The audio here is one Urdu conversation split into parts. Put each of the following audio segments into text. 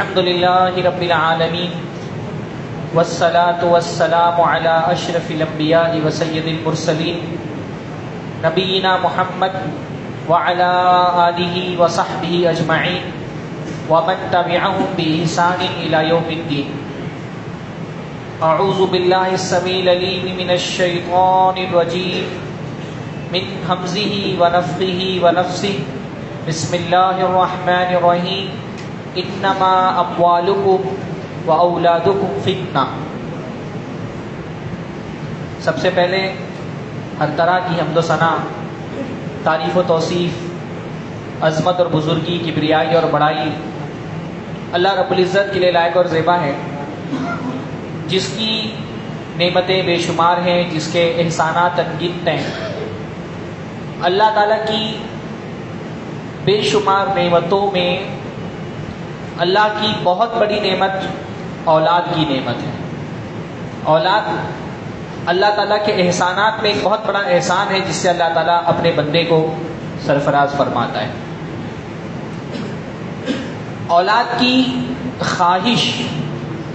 الحمد للہ رب العالمین والصلاة والسلام على اشرف الانبیاء وسید المرسلین نبینا محمد وعلى آلہ وصحبہ اجمعین ومن تبعهم بإحسان إلى يوم الدين أعوذ بالله السميع العليم من الشيطان الرجيم من همزه ونفخه ونفسه بسم الله الرحمن الرحيم إنما أموالكم وأولادكم فتنة۔ سب سے پہلے ہر طرح کی حمد و ثنا تعریف و توصیف، عظمت اور بزرگی، کبریائی اور بڑائی۔ اللہ رب العزت کے لیے لائق اور زیبا ہے۔ جس کی نعمتیں بے شمار ہیں، جس کے احسانات انگت ہیں۔ اللہ تعالیٰ کی بے شمار نعمتوں میں اللہ کی بہت بڑی نعمت اولاد کی نعمت ہے۔ اولاد اللہ تعالیٰ کے احسانات میں ایک بہت بڑا احسان ہے جس سے اللہ تعالیٰ اپنے بندے کو سرفراز فرماتا ہے۔ اولاد کی خواہش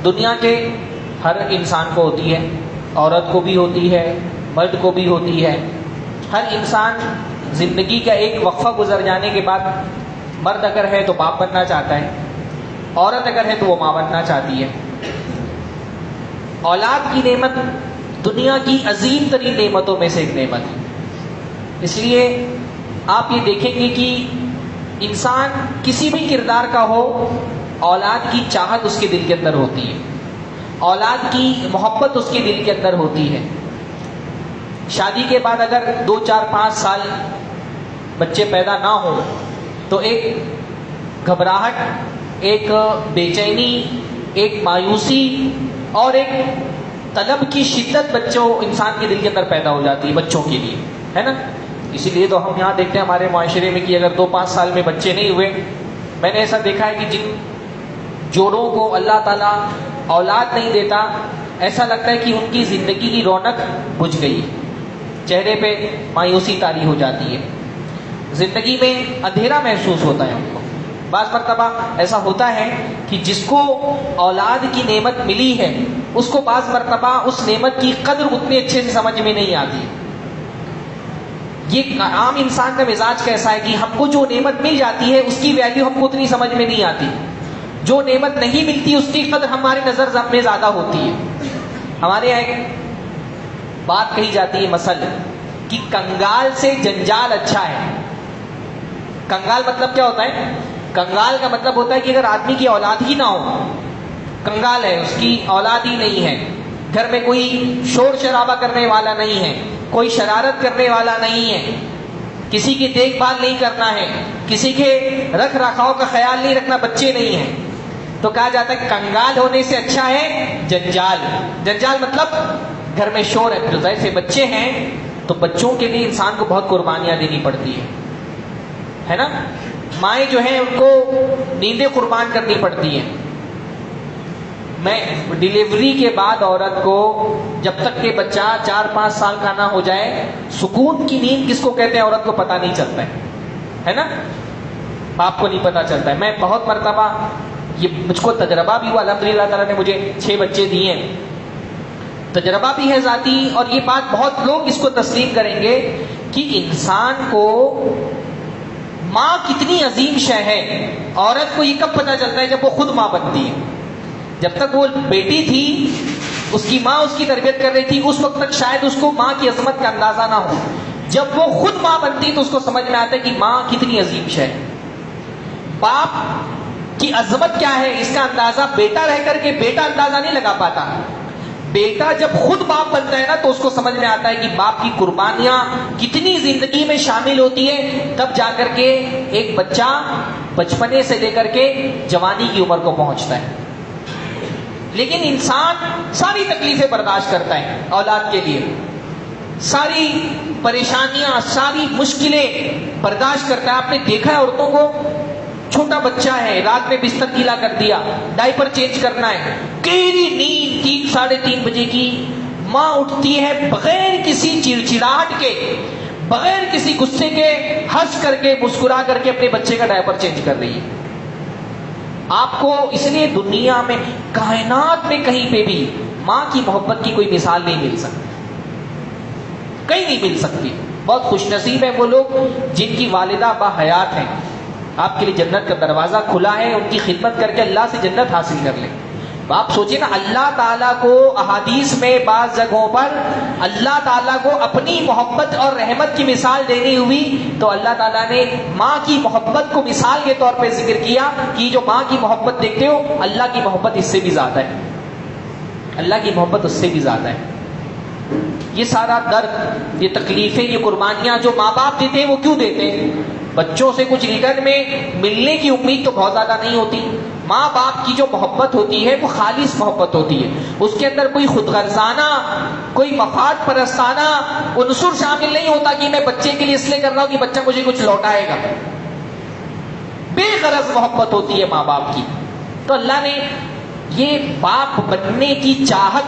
دنیا کے ہر انسان کو ہوتی ہے، عورت کو بھی ہوتی ہے، مرد کو بھی ہوتی ہے۔ ہر انسان زندگی کا ایک وقفہ گزر جانے کے بعد مرد اگر ہے تو باپ بننا چاہتا ہے۔ عورت اگر ہے تو وہ ماں بننا چاہتی ہے۔ اولاد کی نعمت دنیا کی عظیم ترین نعمتوں میں سے ایک نعمت ہے۔ اس لیے آپ یہ دیکھیں گے کہ انسان کسی بھی کردار کا ہو، اولاد کی چاہت اس کے دل کے اندر ہوتی ہے۔ اولاد کی محبت اس کے دل کے اندر ہوتی ہے۔ شادی کے بعد اگر دو، چار، پانچ سال بچے پیدا نہ ہوں تو ایک گھبراہٹ ایک بے چینی ایک مایوسی اور ایک طلب کی شدت بچوں، انسان کے دل کے اندر پیدا ہو جاتی ہے بچوں کے لیے، ہے نا؟ اسی لیے تو ہم یہاں دیکھتے ہیں ہمارے معاشرے میں کہ اگر دو پانچ سال میں بچے نہیں ہوئے، میں نے ایسا دیکھا ہے کہ جن جوڑوں کو اللہ تعالیٰ اولاد نہیں دیتا، ایسا لگتا ہے کہ ان کی زندگی کی رونق بجھ گئی، چہرے پہ مایوسی تاری ہو جاتی ہے۔ زندگی میں اندھیرا محسوس ہوتا ہے ان کو۔ بعض مرتبہ ایسا ہوتا ہے کہ جس کو اولاد کی نعمت ملی ہے، اس کو بعض مرتبہ اس نعمت کی قدر اتنے اچھے سے سمجھ میں نہیں آتی۔ یہ عام انسان کا مزاج کیسا ہے کہ ہم کو جو نعمت مل جاتی ہے، اس کی ویلیو ہم کو اتنی سمجھ میں نہیں آتی۔ جو نعمت نہیں ملتی، اس کی قدر ہماری نظر میں زیادہ ہوتی ہے۔ ہمارے یہاں ایک بات کہی جاتی ہے مسل کہ کنگال سے جنجال اچھا ہے۔ کنگال مطلب کیا ہوتا ہے؟ کنگال کا مطلب ہوتا ہے کہ اگر آدمی کی اولاد ہی نہ ہو، کنگال ہے، اس کی اولاد ہی نہیں ہے۔ گھر میں کوئی شور شرابہ کرنے والا نہیں ہے، کوئی شرارت کرنے والا نہیں ہے۔ کسی کی دیکھ بھال نہیں کرنا ہے، کسی کے رکھ رکھاؤ کا خیال نہیں رکھنا، بچے نہیں ہیں۔ تو کہا جاتا ہے کنگال ہونے سے اچھا ہے جنجال۔ جنجال مطلب گھر میں شور ہے جو ظاہر سے بچے ہیں تو بچوں کے لیے انسان کو بہت قربانیاں دینی پڑتی ہے ہے نا؟ مائیں جو ہیں ان کو نیندیں قربان کرنی پڑتی ہیں۔ میں ڈلیوری کے بعد عورت کو جب تک کہ بچہ چار پانچ سال کا نہ ہو جائے، سکون کی نیند کس کو کہتے ہیں؟ عورت کو پتا نہیں چلتا ہے۔ ہے نا؟ باپ کو نہیں پتا چلتا ہے۔ میں بہت مرتبہ یہ مجھ کو تجربہ بھی ہوا۔ الحمد للہ تعالیٰ نے مجھے چھ بچے دیے تجربہ بھی ہے ذاتی اور یہ بات بہت لوگ اس کو تسلیم کریں گے کہ انسان کو ماں کتنی عظیم شہ ہے، عورت کو یہ کب پتا چلتا ہے جب وہ خود ماں بنتی ہے؟ جب تک وہ بیٹی تھی، اس کی ماں اس کی تربیت کر رہی تھی، اس وقت تک شاید اس کو ماں کی عظمت کا اندازہ نہ ہو۔ جب وہ خود ماں بنتی تو اس کو سمجھ میں آتا ہے کہ ماں کتنی عظیم شہ باپ کی عظمت کیا ہے؟ اس کا اندازہ بیٹا رہ کر کے بیٹا اندازہ نہیں لگا پاتا۔ بیٹا جب خود باپ بنتا ہے نا تو اس کو سمجھ میں آتا ہے کہ باپ کی قربانیاں کتنی زندگی میں شامل ہوتی ہے تب جا کر کے ایک بچہ بچپنے سے لے کر کے جوانی کی عمر کو پہنچتا ہے۔ لیکن انسان ساری تکلیفیں برداشت کرتا ہے اولاد کے لیے۔ ساری پریشانیاں، ساری مشکلیں برداشت کرتا ہے۔ آپ نے دیکھا ہے عورتوں کو چھوٹا بچہ ہے، رات میں بستر گیلا کر دیا ڈائپر چینج کرنا ہے۔ کیری نیند تین، ساڑھے تین بجے کی۔ ماں اٹھتی ہے بغیر کسی چڑچڑاہٹ کے، بغیر کسی غصے کے، ہنس کر کے، مسکرا کر کے اپنے بچے کا ڈائپر چینج کر رہی ہے۔ آپ کو اس لیے دنیا میں، کائنات میں کہیں پہ بھی ماں کی محبت کی کوئی مثال نہیں مل سکتی۔ کہیں نہیں مل سکتی۔ بہت خوش نصیب ہے وہ لوگ جن کی والدہ با حیات ہیں۔ آپ کے لیے جنت کا دروازہ کھلا ہے، ان کی خدمت کر کے اللہ سے جنت حاصل کر لیں۔ تو آپ سوچیں نا، اللہ تعالیٰ کو احادیث میں بعض جگہوں پر اللہ تعالیٰ کو اپنی محبت اور رحمت کی مثال دینی ہوئی تو اللہ تعالیٰ نے ماں کی محبت کو مثال کے طور پہ ذکر کیا کہ جو ماں کی محبت دیکھتے ہو، اللہ کی محبت اس سے بھی زیادہ ہے۔ اللہ کی محبت اس سے بھی زیادہ ہے۔ یہ سارا درد، یہ تکلیفیں، یہ قربانیاں جو ماں باپ دیتے ہیں، وہ کیوں دیتے ہیں؟ بچوں سے کچھ ریٹرن میں ملنے کی امید تو بہت زیادہ نہیں ہوتی۔ ماں باپ کی جو محبت ہوتی ہے، وہ خالص محبت ہوتی ہے۔ اس کے اندر کوئی خود غرضانہ کوئی مفاد پرستانہ عنصر شامل نہیں ہوتا کہ میں بچے کے لیے اس لیے کر رہا ہوں کہ بچہ مجھے کچھ لوٹائے گا۔ بے غرض محبت ہوتی ہے ماں باپ کی۔ تو اللہ نے یہ باپ بننے کی چاہت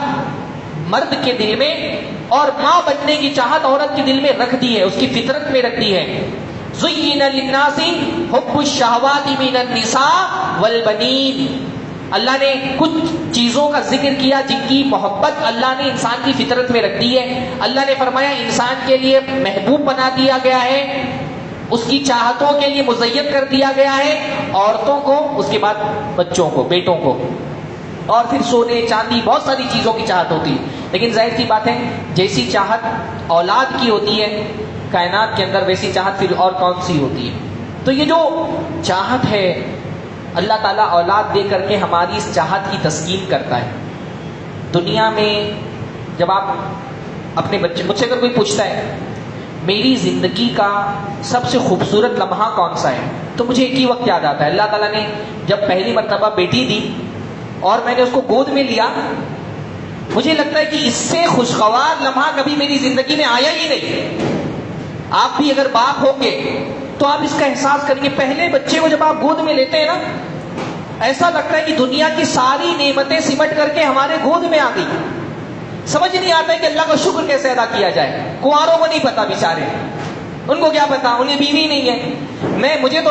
مرد کے دل میں اور ماں بننے کی چاہت عورت کے دل میں رکھ دی ہے۔ اس کی فطرت میں رکھ دی ہے۔ زین للناس حب الشہوات من النساء والبنین اللہ نے کچھ چیزوں کا ذکر کیا جن کی محبت اللہ نے انسان کی فطرت میں رکھ دی ہے۔ اللہ نے فرمایا انسان کے لیے محبوب بنا دیا گیا ہے، اس کی چاہتوں کے لیے مزین کر دیا گیا ہے، عورتوں کو، اس کے بعد بچوں کو، بیٹوں کو۔ اور پھر سونے، چاندی، بہت ساری چیزوں کی چاہت ہوتی ہے۔ لیکن ظاہر کی بات ہے، جیسی چاہت اولاد کی ہوتی ہے کائنات کے اندر ویسی چاہت پھر اور کون سی ہوتی ہے۔ تو یہ جو چاہت ہے، اللہ تعالیٰ اولاد دے کر کے ہماری اس چاہت کی تسکین کرتا ہے۔ دنیا میں جب آپ اپنے بچے مجھ سے اگر کوئی پوچھتا ہے، میری زندگی کا سب سے خوبصورت لمحہ کون سا ہے؟ تو مجھے ایک ہی وقت یاد آتا ہے۔ اللہ تعالیٰ نے جب پہلی مرتبہ بیٹی دی اور میں نے اس کو گود میں لیا، مجھے لگتا ہے کہ اس سے خوشگوار لمحہ کبھی میری زندگی میں آیا ہی نہیں۔ آپ بھی اگر باپ ہوں گے تو آپ اس کا احساس کریں گے پہلے بچے کو جب آپ گود میں لیتے ہیں نا، ایسا لگتا ہے کہ دنیا کی ساری نعمتیں سمٹ کر کے ہمارے گود میں آ گئی۔ سمجھ نہیں آتا ہے کہ اللہ کا شکر کیسے ادا کیا جائے۔ کنواروں کو نہیں پتا بیچارے۔ ان کو کیا پتا؟ انہیں بیوی نہیں ہے۔ میں، مجھے تو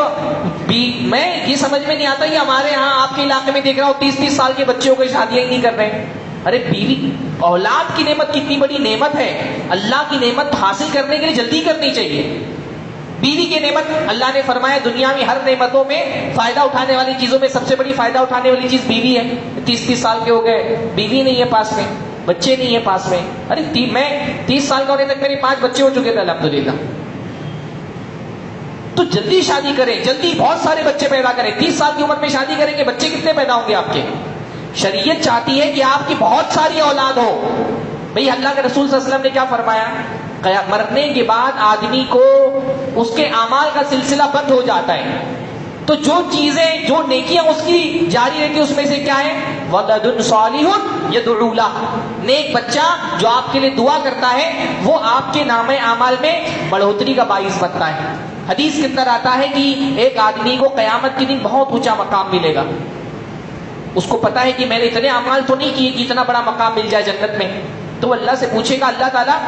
میں یہ سمجھ میں نہیں آتا کہ ہمارے ہاں آپ کے علاقے میں دیکھ رہا ہوں، تیس تیس سال کے بچوں کو شادیاں ہی نہیں کر رہے۔ ارے بیوی اولاد کی نعمت کتنی بڑی نعمت ہے؟ اللہ کی نعمت حاصل کرنے کے لیے جلدی کرنی چاہیے۔ بیوی کی نعمت اللہ نے فرمایا، دنیا میں ہر نعمتوں میں فائدہ اٹھانے والی چیزوں میں سب سے بڑی فائدہ اٹھانے والی چیز بیوی ہے۔ تیس تیس سال کے ہو گئے، بیوی نہیں ہے پاس میں، بچے نہیں ہے پاس میں۔ ارے میں تیس سال کا ہونے تک میرے پانچ بچے ہو چکے تھے الحمد للہ تو جلدی شادی کریں، جلدی بہت سارے بچے پیدا کریں۔ تیس سال کی عمر میں شادی کریں گے بچے کتنے پیدا ہوں گے آپ کے؟ شریعت چاہتی ہے کہ آپ کی بہت ساری اولاد ہو۔ بھئی اللہ کے رسول صلی اللہ علیہ وسلم نے کیا فرمایا؟ مرنے کے بعد آدمی کو اس کے اعمال کا سلسلہ بند ہو جاتا ہے۔ تو جو چیزیں جو نیکیاں اس کی جاری رہتی اس میں سے کیا ہے؟ ولد صالح یدعو نیک بچہ جو آپ کے لیے دعا کرتا ہے، وہ آپ کے نام اعمال میں بڑھوتری کا باعث بنتا ہے۔ حدیث کے اندر آتا ہے کہ ایک آدمی کو قیامت کے دن بہت اونچا مقام ملے گا۔ اس کو پتا ہے کہ میں نے اتنے اعمال تو نہیں کیے کہ اتنا بڑا مقام مل جائے جنت میں۔ تو اللہ سے پوچھے گا، اللہ تعالیٰ،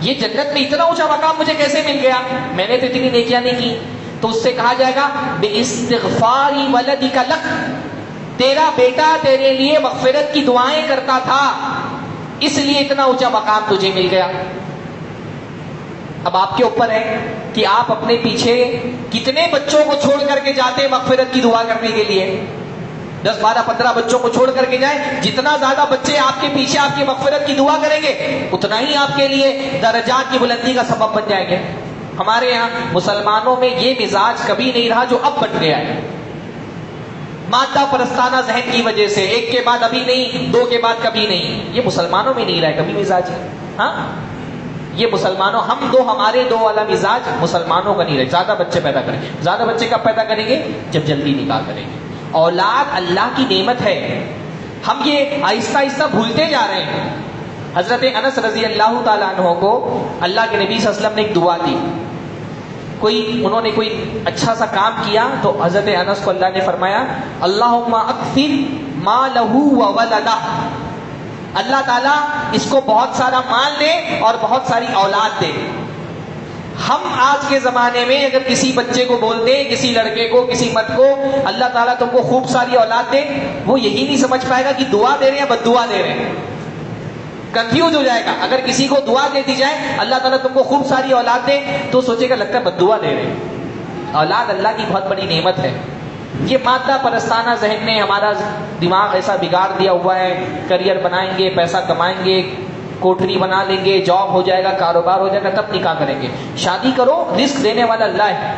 یہ جنت میں اتنا اونچا مقام مجھے کیسے مل گیا؟ میں نے تو اتنی نیکیاں نہیں کی۔ تو اس سے کہا جائے گا بے استغفاری ولدی کا لک۔ تیرا بیٹا تیرے لیے مغفرت کی دعائیں کرتا تھا، اس لیے اتنا اونچا مقام تجھے مل گیا۔ اب آپ کے اوپر ہے کہ آپ اپنے پیچھے کتنے بچوں کو چھوڑ کر کے جاتے مغفرت کی دعا کرنے کے لیے۔ دس بارہ پندرہ بچوں کو چھوڑ کر کے جائیں۔ جتنا زیادہ بچے آپ کے پیچھے آپ کی مغفرت کی دعا کریں گے، اتنا ہی آپ کے لیے درجات کی بلندی کا سبب بن جائیں گے۔ ہمارے یہاں مسلمانوں میں یہ مزاج کبھی نہیں رہا جو اب بن گیا ہے۔ مادہ پرستانہ ذہن کی وجہ سے، ایک کے بعد ابھی نہیں، دو کے بعد کبھی نہیں۔ یہ مسلمانوں میں نہیں رہا کبھی مزاج ہے۔ ہاں؟ یہ مسلمانوں، ہم دو، ہمارے دو والا مزاج مسلمانوں کا نہیں رہے زیادہ بچے پیدا کریں۔ زیادہ بچے کب پیدا کریں گے؟ جب جلدی نکاح کریں گے۔ اولاد اللہ کی نعمت ہے۔ ہم یہ آہستہ آہستہ بھولتے جا رہے ہیں۔ حضرت انس رضی اللہ تعالیٰ عنہ کو اللہ کے نبی صلی اللہ علیہ وسلم نے ایک دعا دی۔ کوئی انہوں نے کوئی اچھا سا کام کیا تو حضرت انس کو اللہ نے فرمایا اللہ اکثر ما لہو و اللہ تعالیٰ اس کو بہت سارا مال دے اور بہت ساری اولاد دے۔ ہم آج کے زمانے میں اگر کسی بچے کو بول دیں، کسی لڑکے کو، کسی مت کو، اللہ تعالیٰ تم کو خوب ساری اولاد دے، وہ یہی نہیں سمجھ پائے گا کہ دعا دے رہے ہیں بد دعا دے رہے ہیں۔ کنفیوز ہو جائے گا۔ اگر کسی کو دعا دے دی جائے، اللہ تعالیٰ تم کو خوب ساری اولاد دے، تو سوچے گا لگتا ہے بد دعا دے رہے ہیں۔ اولاد اللہ کی بہت بڑی نعمت ہے۔ یہ مادہ پرستانہ ذہن نے ہمارا دماغ ایسا بگاڑ دیا ہوا ہے۔ کریئر بنائیں گے، پیسہ کمائیں گے کوٹری بنا لیں گے جاب ہو جائے گا، کاروبار ہو جائے گا، تب نکاح کریں گے۔ شادی کرو رسک دینے والا اللہ ہے۔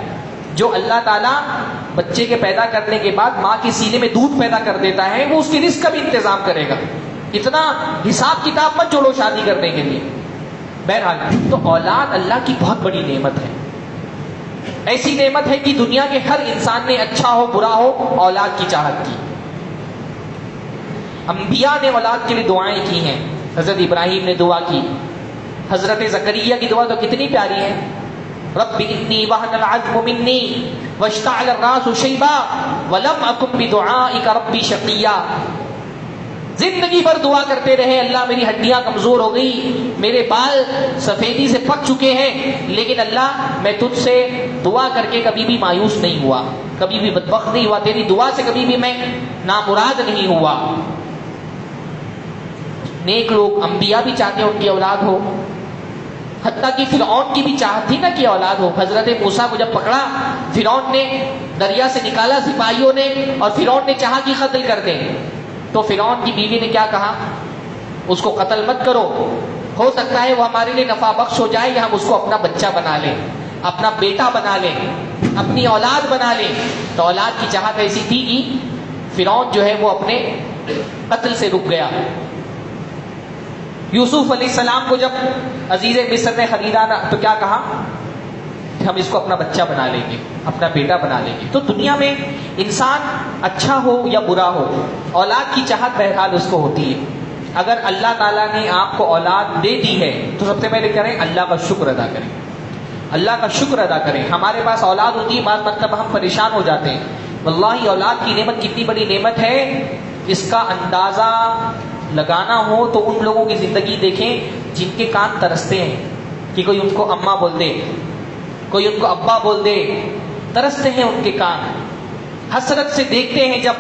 جو اللہ تعالیٰ بچے کے پیدا کرنے کے بعد ماں کے سینے میں دودھ پیدا کر دیتا ہے، وہ اس کی رسک کا بھی انتظام کرے گا۔ اتنا حساب کتاب مت جوڑو شادی کرنے کے لیے۔ بہرحال، تو اولاد اللہ کی بہت بڑی نعمت ہے۔ ایسی نعمت ہے کہ دنیا کے ہر انسان نے اچھا ہو، برا ہو، اولاد کی چاہت کی۔ انبیاء نے اولاد کے لیے دعائیں کی ہیں۔ حضرت ابراہیم نے دعا کی۔ حضرت زکریہ کی دعا تو کتنی پیاری ہے۔ رب انی وہن العظم منی واشتعل الراس شیبا ولم اکن بدعائک ربی شقیا زندگی بھر دعا کرتے رہے، اللہ میری ہڈیاں کمزور ہو گئی، میرے بال سفیدی سے پک چکے ہیں، لیکن اللہ میں تجھ سے دعا کر کے کبھی بھی مایوس نہیں ہوا، کبھی بھی بدبخت نہیں ہوا، تیری دعا سے کبھی بھی میں نامراد نہیں ہوا۔ نیک لوگ انبیاء بھی چاہتے ہیں ان کی اولاد ہو۔ حتیٰ کہ فرعون کی بھی چاہت تھی نا کہ اولاد ہو۔ حضرت موسا کو جب پکڑا، فرعون نے دریا سے نکالا، سپاہیوں نے، اور فرعون نے چاہا کہ قتل کر دیں۔ تو فرعون کی بیوی نے کیا کہا؟ اس کو قتل مت کرو۔ ہو سکتا ہے وہ ہمارے لیے نفع بخش ہو جائے، یا ہم اس کو اپنا بچہ بنا لیں، اپنا بیٹا بنا لیں، اپنی اولاد بنا لیں۔ تو اولاد کی چاہت ایسی تھی کہ فرعون جو ہے وہ اپنے قتل سے رک گیا۔ یوسف علیہ السلام کو جب عزیز مصر نے خریدا نا، تو کیا کہا؟ ہم اس کو اپنا بچہ بنا لیں گے، اپنا بیٹا بنا لیں گے۔ تو دنیا میں انسان اچھا ہو یا برا ہو، اولاد کی چاہت بہرحال اس کو ہوتی ہے۔ اگر اللہ تعالیٰ نے آپ کو اولاد دے دی ہے، تو سب سے پہلے کریں؟ اللہ کا شکر ادا کریں۔ اللہ کا شکر ادا کریں۔ ہمارے پاس اولاد ہوتی ہے، بعض مطلب ہم پریشان ہو جاتے ہیں۔ واللہ، اولاد کی نعمت کتنی بڑی نعمت ہے، اس کا اندازہ لگانا ہو تو ان لوگوں کی زندگی دیکھیں جن کے کان ترستے ہیں کہ کوئی ان کو اماں بول دے، کوئی ان کو ابا بول دے، ترستے ہیں ان کے کان۔ حسرت سے دیکھتے ہیں جب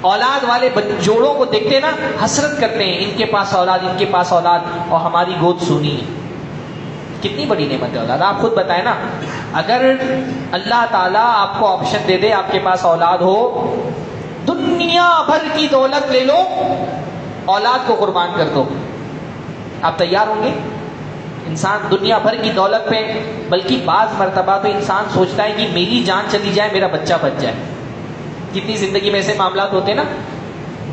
اولاد والے جوڑوں کو دیکھتے نا، حسرت کرتے ہیں، ان کے پاس اولاد، ان کے پاس اولاد، اور ہماری گود سونی۔ کتنی بڑی نعمت ہے اولاد۔ آپ خود بتائیں نا، اگر اللہ تعالیٰ آپ کو آپشن دے دے، آپ کے پاس اولاد ہو، دنیا بھر کی دولت لے لو اولاد کو قربان کر دو۔ آپ تیار ہوں گے؟ انسان دنیا بھر کی دولت پہ، بلکہ بعض مرتبہ تو انسان سوچتا ہے کہ میری جان چلی جائے، میرا بچہ بچ جائے۔ کتنی زندگی میں ایسے معاملات ہوتے ہیں نا؟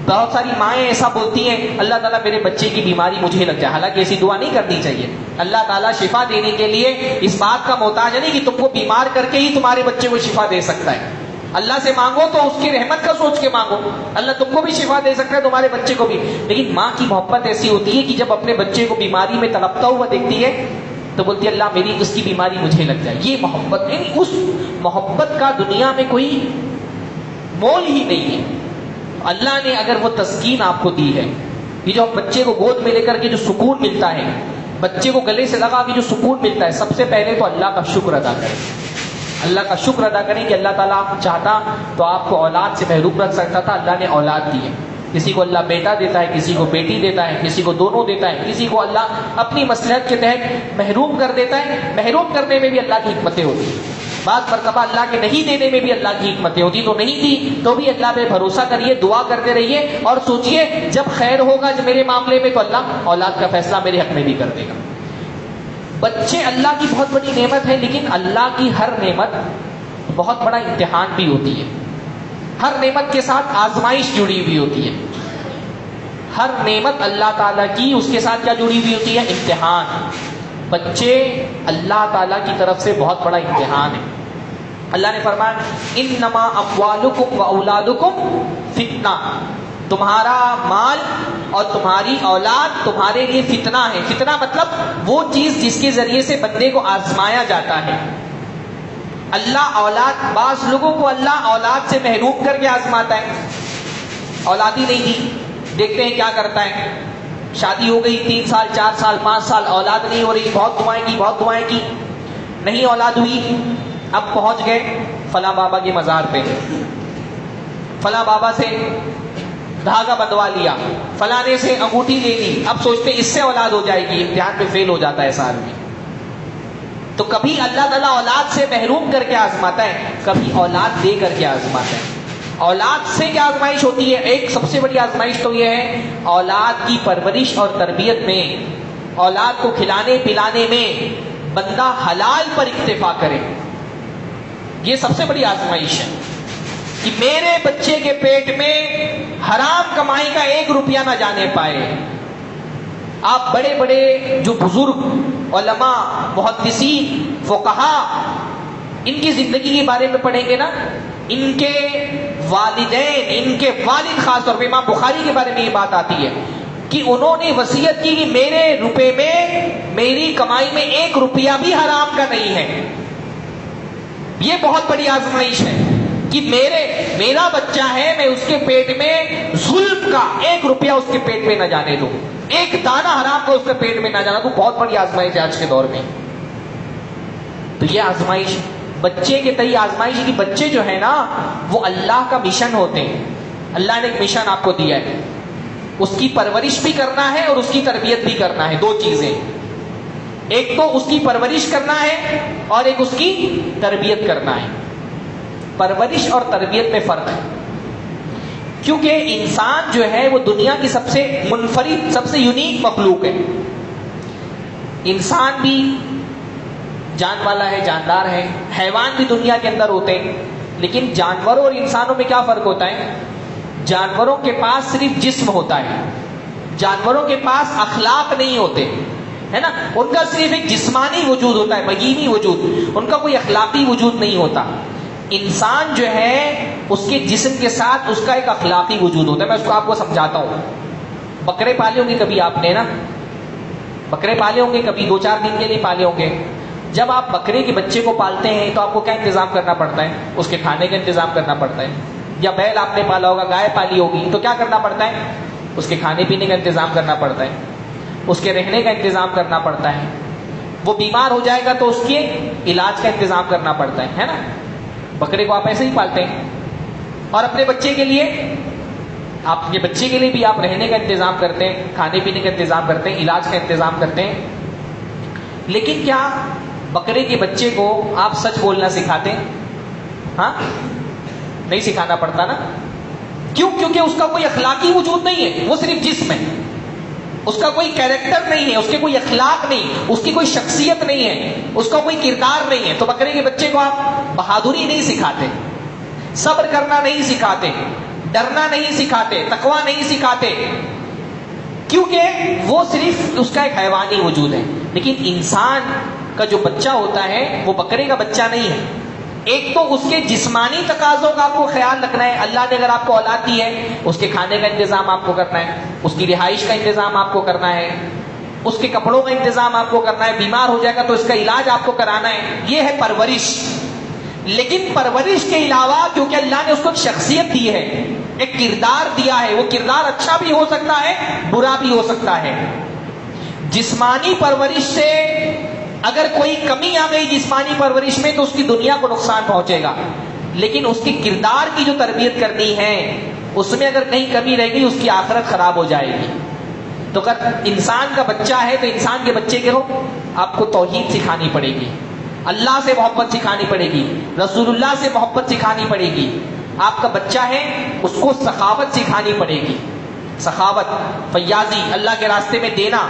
بہت ساری مائیں ایسا بولتی ہیں، اللہ تعالیٰ میرے بچے کی بیماری مجھے لگ جائے۔ حالانکہ ایسی دعا نہیں کرنی چاہیے۔ اللہ تعالیٰ شفا دینے کے لیے اس بات کا محتاج نہیں کہ تم کو بیمار کر کے ہی تمہارے بچے کو شفا دے سکتا ہے۔ اللہ سے مانگو تو اس کی رحمت کا سوچ کے مانگو۔ اللہ تم کو بھی شفا دے سکتا ہے، تمہارے بچے کو بھی۔ لیکن ماں کی محبت ایسی ہوتی ہے کہ جب اپنے بچے کو بیماری میں تڑپتا ہوا دیکھتی ہے، تو بولتی ہے، اللہ، میری اس کی بیماری مجھے لگ جائے۔ یہ محبت یعنی اس محبت کا دنیا میں کوئی مول ہی نہیں ہے۔ اللہ نے اگر وہ تسکین آپ کو دی ہے، یہ جو بچے کو گود میں لے کر کے جو سکون ملتا ہے، بچے کو گلے سے لگا کے جو سکون ملتا ہے، سب سے پہلے تو اللہ کا شکر ادا کریں اللہ کا شکر ادا کریں کہ اللہ تعالیٰ چاہتا تو آپ کو اولاد سے محروم رکھ سکتا تھا، اللہ نے اولاد دی ہے۔ کسی کو اللہ بیٹا دیتا ہے، کسی کو بیٹی دیتا ہے، کسی کو دونوں دیتا ہے، کسی کو اللہ اپنی مسلحت کے تحت محروم کر دیتا ہے۔ محروم کرنے میں بھی اللہ کی حکمتیں ہوتی ہیں۔ بعض مرتبہ اللہ کے نہیں دینے میں بھی اللہ کی حکمتیں ہوتی، تو نہیں دی تو بھی اللہ پہ بھروسہ کریے، دعا کرتے رہیے اور سوچئے جب خیر ہوگا جو میرے معاملے میں تو اللہ اولاد کا فیصلہ میرے حق میں بھی کر دے گا۔ بچے اللہ کی بہت بڑی نعمت ہے، لیکن اللہ کی ہر نعمت بہت بڑا امتحان بھی ہوتی ہے۔ ہر نعمت کے ساتھ آزمائش جڑی ہوئی ہوتی ہے۔ ہر نعمت اللہ تعالیٰ کی، اس کے ساتھ کیا جڑی ہوئی ہوتی ہے؟ امتحان۔ بچے اللہ تعالیٰ کی طرف سے بہت بڑا امتحان ہے۔ اللہ نے فرمایا ان نما و اولادکم فتنہ تمہارا مال اور تمہاری اولاد تمہارے لیے فتنہ ہے۔ فتنہ مطلب وہ چیز جس کے ذریعے سے بندے کو آزمایا جاتا ہے۔ اللہ اولاد، بعض لوگوں کو اللہ اولاد سے محروم کر کے آزماتا ہے۔ اولاد ہی نہیں دی دیکھتے ہیں کیا کرتا ہے۔ شادی ہو گئی، تین سال، چار سال، پانچ سال، اولاد نہیں ہو رہی، بہت دعائیں کی، بہت دعائیں کی۔ نہیں اولاد ہوئی، اب پہنچ گئے، فلاں بابا کے مزار پہ۔ فلاں بابا سے دھاگا بندوا لیا۔ فلانے سے انگوٹھی لے لی اب سوچتے اس سے اولاد ہو جائے گی، امتحان پہ فیل ہو جاتا ہے ایسا آدمی تو کبھی اللہ تعالیٰ اولاد سے محروم کر کے آزماتا ہے، کبھی اولاد دے کر کے آزماتا ہے۔ اولاد سے کیا آزمائش ہوتی ہے؟ ایک سب سے بڑی آزمائش تو یہ ہے، اولاد کی پرورش اور تربیت میں، اولاد کو کھلانے پلانے میں بندہ حلال پر اکتفا کرے۔ یہ سب سے بڑی آزمائش ہے۔ کہ میرے بچے کے پیٹ میں حرام کمائی کا ایک روپیہ نہ جانے پائے۔ آپ بڑے بڑے جو بزرگ علماء، محدثین، فقہا، ان کی زندگی کے بارے میں پڑھیں گے نا، ان کے والدین، ان کے والد خاص طور پہ امام بخاری کے بارے میں یہ بات آتی ہے کہ انہوں نے وسیعت کی کہ میرے روپے میں، میری کمائی میں ایک روپیہ بھی حرام کا نہیں ہے۔ یہ بہت بڑی آزمائش ہے۔ کہ میرے، میرا بچہ ہے، میں اس کے پیٹ میں ظلم کا ایک روپیہ اس کے پیٹ میں نہ جانے دوں۔ ایک دانہ حرام کو اس کے پیٹ میں نہ جانا۔ دوں بہت بڑی آزمائش ہے آج کے دور میں۔ تو یہ آزمائش بچے کے تئی آزمائش کی بچے جو ہے نا، وہ اللہ کا مشن ہوتے ہیں۔ اللہ نے ایک مشن آپ کو دیا ہے۔ اس کی پرورش بھی کرنا ہے اور اس کی تربیت بھی کرنا ہے۔ دو چیزیں۔ ایک تو اس کی پرورش کرنا ہے اور ایک اس کی تربیت کرنا ہے۔ پرورش اور تربیت میں فرق ہے۔ کیونکہ انسان جو ہے وہ دنیا کی سب سے منفرد، سب سے یونیک مخلوق ہے۔ انسان بھی جان والا ہے، جاندار ہے، حیوان بھی دنیا کے اندر ہوتے ہیں۔ لیکن جانوروں اور انسانوں میں کیا فرق ہوتا ہے؟ جانوروں کے پاس صرف جسم ہوتا ہے۔ جانوروں کے پاس اخلاق نہیں ہوتے، ہے نا؟ ان کا صرف ایک جسمانی وجود ہوتا ہے بگینی وجود۔ ان کا کوئی اخلاقی وجود نہیں ہوتا۔ انسان جو ہے، اس کے جسم کے ساتھ اس کا ایک اخلاقی وجود ہوتا ہے۔ میں اس کو آپ کو سمجھاتا ہوں۔ بکرے پالے ہوں گے کبھی آپ نے، نا؟ بکرے پالے ہوں گے کبھی دو چار دن کے لیے پالے ہوں گے۔ جب آپ بکرے کے بچے کو پالتے ہیں تو آپ کو کیا انتظام کرنا پڑتا ہے؟ اس کے کھانے کا انتظام کرنا پڑتا ہے۔ یا بیل آپ نے پالا ہوگا، گائے پالی ہوگی، تو کیا کرنا پڑتا ہے؟ اس کے کھانے پینے کا انتظام کرنا پڑتا ہے۔ اس کے رہنے کا انتظام کرنا پڑتا ہے۔ وہ بیمار ہو جائے گا تو اس کے علاج کا انتظام کرنا پڑتا ہے نا؟ بکرے کو آپ ایسے ہی پالتے ہیں۔ اور اپنے بچے کے لیے، آپ کے بچے کے لیے بھی آپ رہنے کا انتظام کرتے ہیں، کھانے پینے کا انتظام کرتے ہیں، علاج کا انتظام کرتے ہیں۔ لیکن کیا بکرے کے بچے کو آپ سچ بولنا سکھاتے ہاں؟ نہیں سکھانا پڑتا نا؟ کیوں؟ کیونکہ اس کا کوئی اخلاقی وجود نہیں ہے، وہ صرف جسم ہے۔ اس کا کوئی کیریکٹر نہیں ہے، اس کے کوئی اخلاق نہیں، اس کی کوئی شخصیت نہیں ہے، اس کا کوئی کردار نہیں ہے۔ تو بکرے کے بچے کو آپ بہادری نہیں سکھاتے، صبر کرنا نہیں سکھاتے، ڈرنا نہیں سکھاتے تکوا نہیں سکھاتے۔ کیونکہ وہ صرف اس کا ایک حیوانی وجود ہے، لیکن انسان کا جو بچہ ہوتا ہے، وہ بکرے کا بچہ نہیں ہے۔ ایک تو اس کے جسمانی تقاضوں کا آپ کو خیال رکھنا ہے۔ اللہ نے اگر آپ کو اولاد دی ہے، اس کے کھانے کا انتظام آپ کو کرنا ہے، اس کی رہائش کا انتظام آپ کو کرنا ہے، اس کے کپڑوں کا انتظام آپ کو کرنا ہے، بیمار ہو جائے گا تو اس کا علاج آپ کو کرانا ہے۔ یہ ہے پرورش۔ لیکن پرورش کے علاوہ کیونکہ اللہ نے اس کو ایک شخصیت دی ہے، ایک کردار دیا ہے، وہ کردار اچھا بھی ہو سکتا ہے، برا بھی ہو سکتا ہے۔ جسمانی پرورش سے اگر کوئی کمی آ گئی جسمانی پرورش میں تو اس کی دنیا کو نقصان پہنچے گا۔ لیکن اس کی کردار کی جو تربیت کرنی ہے، اس میں اگر کہیں کمی رہ گئی، اس کی آخرت خراب ہو جائے گی۔ تو اگر انسان کا بچہ ہے، تو انسان کے بچے کے ہو، آپ کو توحید سکھانی پڑے گی۔ اللہ سے محبت سکھانی پڑے گی، رسول اللہ سے محبت سکھانی پڑے گی۔ آپ کا بچہ ہے، اس کو سخاوت سکھانی پڑے گی۔ سخاوت، فیاضی، اللہ کے راستے میں دینا۔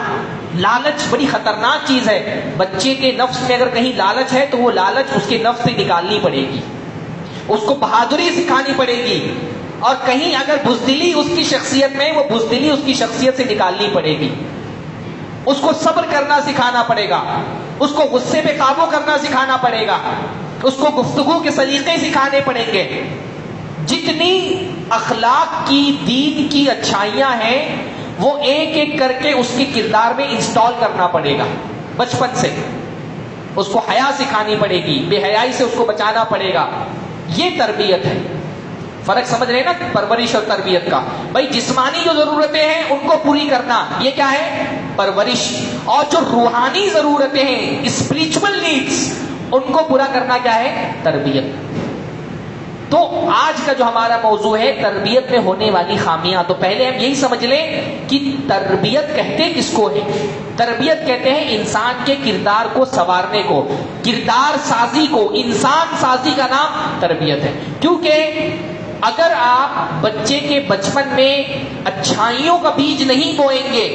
لالچ بڑی خطرناک چیز ہے۔ بچے کے نفس میں اگر کہیں لالچ ہے تو وہ لالچ اس کے نفس سے نکالنی پڑے گی۔ اس کو بہادری سکھانی پڑے گی۔ اور کہیں اگر بزدلی اس کی شخصیت میں وہ بزدلی اس کی شخصیت سے نکالنی پڑے گی۔ اس کو صبر کرنا سکھانا پڑے گا۔ اس کو غصے پہ قابو کرنا سکھانا پڑے گا۔ اس کو گفتگو کے سلیقے سکھانے پڑیں گے۔ جتنی اخلاق کی، دین کی اچھائیاں ہیں، وہ ایک ایک کر کے اس کے کردار میں انسٹال کرنا پڑے گا۔ بچپن سے۔ اس کو حیا سکھانی پڑے گی، بے حیائی سے اس کو بچانا پڑے گا۔ یہ تربیت ہے۔ فرق سمجھ رہے نا؟ پرورش اور تربیت کا۔ بھائی، جسمانی جو ضرورتیں ہیں، ان کو پوری کرنا۔ یہ کیا ہے؟ پرورش۔ اور جو روحانی ضرورتیں ہیں اسپرچل نیڈس ان کو پورا کرنا کیا ہے؟ تربیت. تو آج کا جو ہمارا موضوع ہے، تربیت میں ہونے والی خامیاں. تو پہلے ہم یہی سمجھ لیں کہ تربیت کہتے کس کو ہے تربیت کہتے ہیں انسان کے کردار کو سوارنے کو، کردار سازی کو. انسان سازی کا نام تربیت ہے. کیونکہ اگر آپ بچے کے بچپن میں اچھائیوں کا بیج نہیں بوئیں گے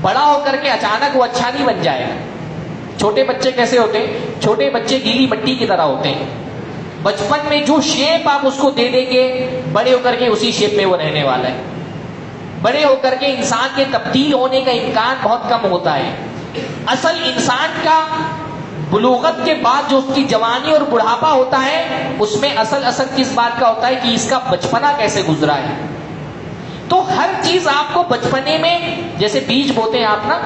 بڑا ہو کر کے اچانک وہ اچھا نہیں بن جائے۔ گا چھوٹے بچے کیسے ہوتے ہیں؟ چھوٹے بچے گیلی مٹی کی طرح ہوتے ہیں۔ بچپن میں جو شیپ آپ اس کو دے دیں گے، بڑے ہو کر کے اسی شیپ میں وہ رہنے والا ہے۔ بڑے ہو کر کے انسان کے تبدیل ہونے کا امکان بہت کم ہوتا ہے۔ اصل انسان کا بلوغت کے بعد جو اس کی جوانی اور بڑھاپا ہوتا ہے، اس میں اصل اصل کس بات کا ہوتا ہے کہ اس کا بچپنا کیسے گزرا ہے؟ تو ہر چیز آپ کو بچپنے میں، جیسے بیج بوتے ہیں آپ نا،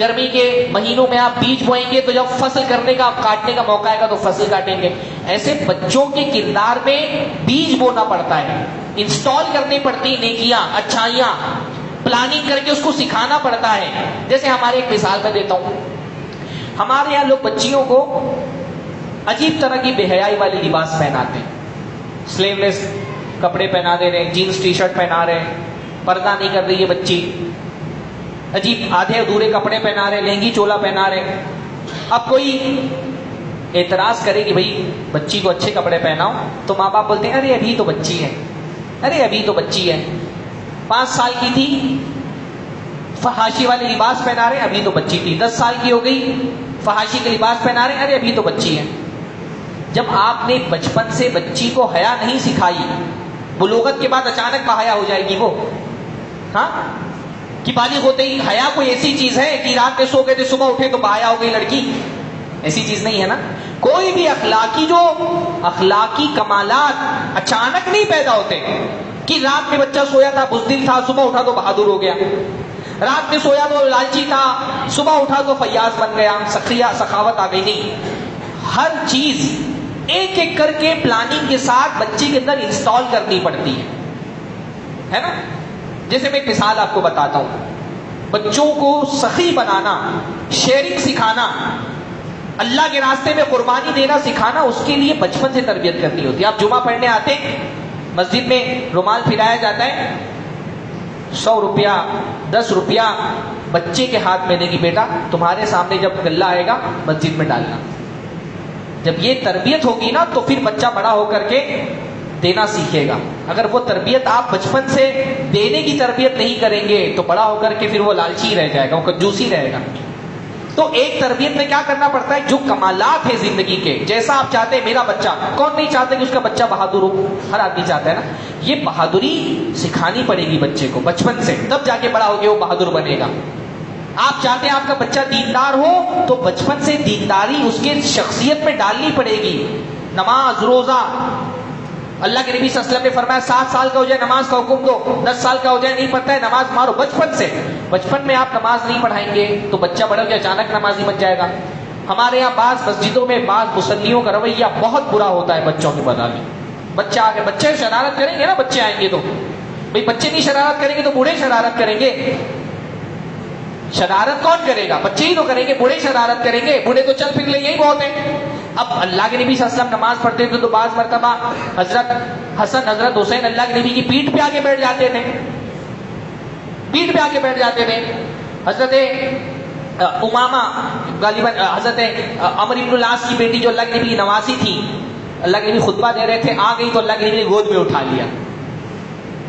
گرمی کے مہینوں میں آپ بیج بوئیں گے تو جب فصل کرنے کا، کاٹنے کا موقع آئے گا تو فصل کاٹیں گے۔ ایسے بچوں کے کردار میں بیج بونا پڑتا ہے۔ انسٹال کرنی پڑتی نیکیاں، اچھائیاں۔ پلاننگ کر کے اس کو سکھانا پڑتا ہے۔ جیسے ہمارے ایک مثال میں دیتا ہوں۔ ہمارے یہاں لوگ بچیوں کو عجیب طرح کی بے حیائی والی لباس پہناتے ہیں۔ سلیو لیس کپڑے پہنا دے رہے ہیں جینس ٹی شرٹ پہنا رہے ہیں۔ پردہ نہیں کر رہی ہے بچی۔ عجیب، آدھے ادھورے کپڑے پہنا رہے، لہنگی چولا پہنا رہے۔ اب کوئی اعتراض کرے کہ بھائی، بچی کو اچھے کپڑے پہناؤ۔ تو ماں باپ بولتے ہیں، ارے ابھی تو بچی ہے۔ ارے ابھی تو بچی ہے۔ پانچ سال کی تھی، فحاشی والے لباس پہنا رہے، ابھی تو بچی تھی۔ دس سال کی ہو گئی، فحاشی کے لباس پہنا رہے، ارے ابھی تو بچی ہے۔ جب آپ نے بچپن سے بچی کو حیا نہیں سکھائی بلوغت کے بعد اچانک بہایا ہو جائے گی وہ۔ ہاں؟ کہ بالغ ہوتے ہی حیا کوئی ایسی چیز ہے کہ رات میں سو گئے تھے، صبح اٹھے تو بایا ہو گئی لڑکی۔ ایسی چیز نہیں ہے نا؟ کوئی بھی اخلاقی جو اخلاقی کمالات اچانک نہیں پیدا ہوتے، کہ رات میں بچہ سویا تھا، بزدل تھا، صبح اٹھا تو بہادر ہو گیا۔ رات میں سویا تو لالچی تھا، صبح اٹھا تو فیاض بن گیا، سخیا، سخاوت آ گئی۔ نہیں ہر چیز ایک ایک کر کے پلاننگ کے ساتھ بچے کے اندر انسٹال کرنی پڑتی ہے۔ نا؟ جیسے میں ایک مثال آپ کو بتاتا ہوں۔ بچوں کو سخی بنانا شیئرنگ سکھانا، اللہ کے راستے میں قربانی دینا سکھانا، اس کے لیے بچپن سے تربیت کرنی ہوتی ہے۔ آپ جمعہ پڑھنے آتے مسجد میں رومال پھرایا جاتا ہے۔ سو روپیہ، دس روپیہ بچے کے ہاتھ میں دے گی، بیٹا تمہارے سامنے جب گلہ آئے گا، مسجد میں ڈالنا۔ جب یہ تربیت ہوگی نا تو پھر بچہ بڑا ہو کر کے دینا سیکھے گا۔ اگر وہ تربیت آپ بچپن سے دینے کی تربیت نہیں کریں گے تو بڑا ہو کر کے پھر وہ لالچی رہ جائے گا، وہ کنجوسی رہے گا۔ تو ایک تربیت میں کیا کرنا پڑتا ہے؟ جو کمالات ہے زندگی کے، جیسا آپ چاہتے ہیں میرا بچہ، کون نہیں چاہتے کہ اس کا بچہ بہادر ہو؟ ہر آدمی چاہتا ہے نا۔ یہ بہادری سکھانی پڑے گی بچے کو بچپن سے۔ تب جا کے بڑا ہو گیا وہ بہادر بنے گا۔ آپ چاہتے ہیں آپ کا بچہ دیندار ہو تو بچپن سے دینداری اس کے شخصیت میں ڈالنی پڑے گی۔ نماز، روزہ۔ اللہ کے نبی صلی اللہ علیہ وسلم نے فرمایا، سات سال کا ہو جائے نماز کا حکم دو، دس سال کا ہو جائے نہیں پڑتا ہے، نماز مارو بچپن سے۔ بچپن میں آپ نماز نہیں پڑھائیں گے تو بچہ بڑا کے اچانک نمازی بن جائے گا۔ ہمارے یہاں بعض مسجدوں میں بعض مسلیوں کا رویہ بہت برا ہوتا ہے بچوں کے بتا میں بچہ آ بچے شرارت کریں گے نا، بچے آئیں گے تو۔ بھائی، بچے نہیں شرارت کریں گے تو بوڑھے شرارت کریں گے۔ شرارت کون کرے گا بچے ہی تو کریں گے بوڑھے شرارت کریں گے بوڑھے تو چل پھر لے یہی بہت ہے اب اللہ کے نبی صلی اللہ علیہ وسلم نماز پڑھتے تھے تو بعض مرتبہ حضرت حسن حضرت حسین اللہ کے نبی کی پیٹ پہ آگے بیٹھ جاتے تھے پیٹ پہ آگے بیٹھ جاتے تھے حضرت اماما غالباً حضرت امر ابن العاص کی بیٹی جو اللہ کے نبی کی نواسی تھی اللہ کے نبی خطبہ دے رہے تھے آ گئی تو اللہ کے نبی نے گود میں اٹھا لیا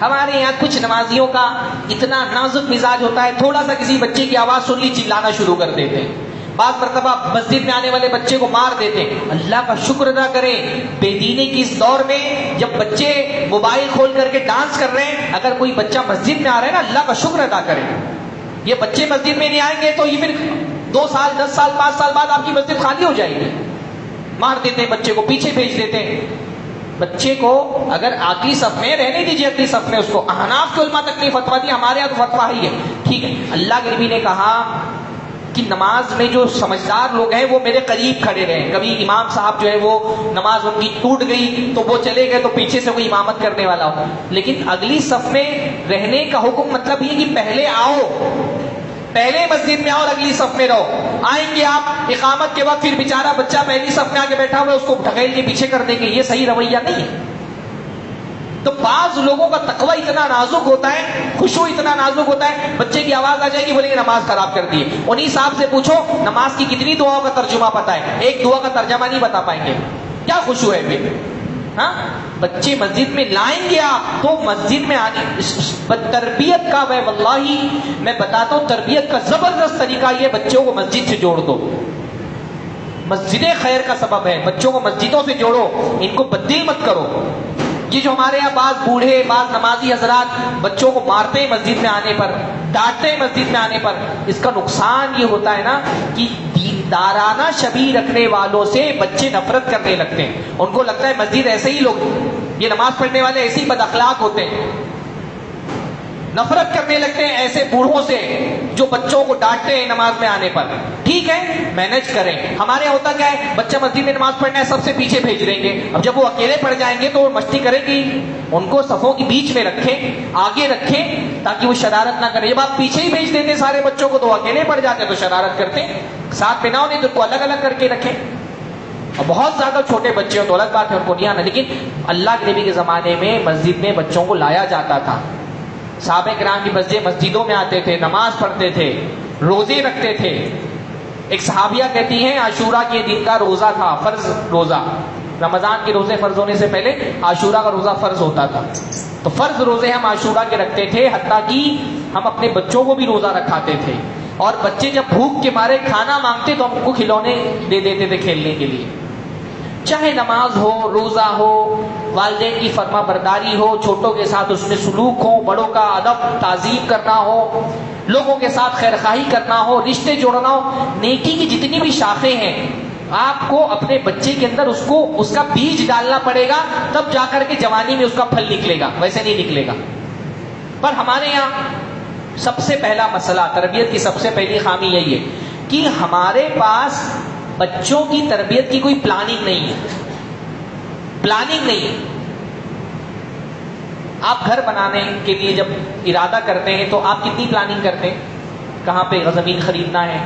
ہمارے یہاں کچھ نمازیوں کا اتنا نازک مزاج ہوتا ہے، تھوڑا سا کسی بچے کی آواز سن لی، چلانا شروع کر دیتے ہیں۔ بعض مرتبہ مسجد میں آنے والے بچے کو مار دیتے اللہ کا شکر ادا کریں، بے دینی کی اس دور میں جب بچے موبائل کھول کر کے ڈانس کر رہے ہیں، اگر کوئی بچہ مسجد میں آ رہا ہے نا، اللہ کا شکر ادا کرے یہ بچے مسجد میں نہیں آئیں گے تو یہ پھر دو سال، دس سال، پانچ سال بعد آپ کی مسجد خالی ہو جائے گی۔ مار دیتے ہیں بچے کو، پیچھے بھیج دیتے ہیں۔ بچے کو اگر آخری صف میں رہنے دیجیے اگلی صف میں، اس کو احناف کے علماء تک نہیں فتوا دی، ہمارے یہاں تو فتوا ہی ہے۔ ٹھیک ہے۔ اللہ کے نبی نے کہا کہ نماز میں جو سمجھدار لوگ ہیں، وہ میرے قریب کھڑے رہے کبھی امام صاحب جو ہے، وہ نماز ان کی ٹوٹ گئی تو وہ چلے گئے تو پیچھے سے کوئی امامت کرنے والا ہو۔ لیکن اگلی صف میں رہنے کا حکم مطلب یہ کہ پہلے آؤ۔ پہلے مسجد میں آؤ اور اگلی صف میں رہو۔ آئیں گے آپ، اقامت کے بعد پھر بےچارا بچہ پہلی صف میں آ کے بیٹھا ہوا اس کو ڈھکیل کے پیچھے کر دیں گے یہ صحیح رویہ نہیں ہے۔ تو بعض لوگوں کا تقوی اتنا نازک ہوتا ہے، خوشبو اتنا نازک ہوتا ہے، بچے کی آواز آ جائے گی بولیں گے نماز خراب کر دی انہیں صاحب سے پوچھو، نماز کی کتنی دعاؤں کا ترجمہ پتا ہے؟ ایک دعا کا ترجمہ نہیں بتا پائیں گے۔ کیا خوشبو ہے پھر؟ ہاں بچے مسجد میں لائیں گے آپ، تو مسجد میں آنے تربیت کا وہ واللہ میں بتاتا ہوں، تربیت کا زبردست طریقہ یہ بچوں کو مسجد سے جوڑ دو۔ مسجد خیر کا سبب ہے، بچوں کو مسجدوں سے جوڑو، ان کو بدل مت کرو۔ یہ جو ہمارے یہاں بعض بوڑھے، بعض نمازی حضرات بچوں کو مارتے ہیں مسجد میں آنے پر، ڈانٹتے ہیں مسجد میں آنے پر، اس کا نقصان یہ ہوتا ہے نا کہ دارانہ شبی رکھنے والوں سے بچے نفرت کرنے لگتے ہیں۔ ان کو لگتا ہے مسجد ایسے ہی لوگ یہ نماز پڑھنے والے ایسے ہی بد اخلاق ہوتے ہیں۔ نفرت کرنے لگتے ہیں ایسے بوڑھوں سے جو بچوں کو ڈانٹتے ہیں نماز میں آنے پر۔ ٹھیک ہے؟ مینج کریں۔ ہمارے ہوتا کیا ہے؟ بچہ مسجد میں نماز پڑھنا ہے، سب سے پیچھے بھیج دیں گے۔ اب جب وہ اکیلے پڑھ جائیں گے تو وہ مستی کرے گی۔ ان کو صفوں کے بیچ میں رکھیں، آگے رکھیں، تاکہ وہ شرارت نہ کرے جب آپ پیچھے ہی بھیج دیتے سارے بچوں کو تو اکیلے پڑھ جاتے تو شرارت کرتے ساتھ پہ نہ ہونے تو الگ الگ کر کے رکھیں۔ اور بہت زیادہ چھوٹے بچے ہو تو الگ بات ہے، ان کو نہیں آنا۔ لیکن اللہ کے نبی کے زمانے میں مسجد میں بچوں کو لایا جاتا تھا۔ صحابہ کرام کی مسجد مسجدوں میں آتے تھے، نماز پڑھتے تھے، روزے رکھتے تھے۔ ایک صحابیہ کہتی ہیں، عاشورہ کے دن کا روزہ تھا، فرض روزہ۔ رمضان کے روزے فرض ہونے سے پہلے عاشورہ کا روزہ فرض ہوتا تھا۔ تو فرض روزے ہم عاشورہ کے رکھتے تھے، حتیٰ کہ ہم اپنے بچوں کو بھی روزہ رکھاتے تھے۔ اور بچے جب بھوک کے مارے کھانا مانگتے تو ہم کو کھلونے دے دیتے تھے کھیلنے کے لیے۔ چاہے نماز ہو، روزہ ہو، والدین کی فرما برداری ہو، چھوٹوں کے ساتھ اس میں سلوک ہو، بڑوں کا ادب، تعظیم کرنا ہو، لوگوں کے ساتھ خیر خواہی کرنا ہو، رشتے جوڑنا ہو، نیکی کی جتنی بھی شاخیں ہیں، آپ کو اپنے بچے کے اندر اس کو، اس کا بیج ڈالنا پڑے گا، تب جا کر کے جوانی میں اس کا پھل نکلے گا، ویسے نہیں نکلے گا۔ پر ہمارے یہاں سب سے پہلا مسئلہ، تربیت کی سب سے پہلی خامی یہی ہے کہ ہمارے پاس بچوں کی تربیت کی کوئی پلاننگ نہیں ہے۔ پلاننگ نہیں ہے۔ آپ گھر بنانے کے لیے جب ارادہ کرتے ہیں تو آپ کتنی پلاننگ کرتے ہیں؟ کہاں پہ زمین خریدنا ہے؟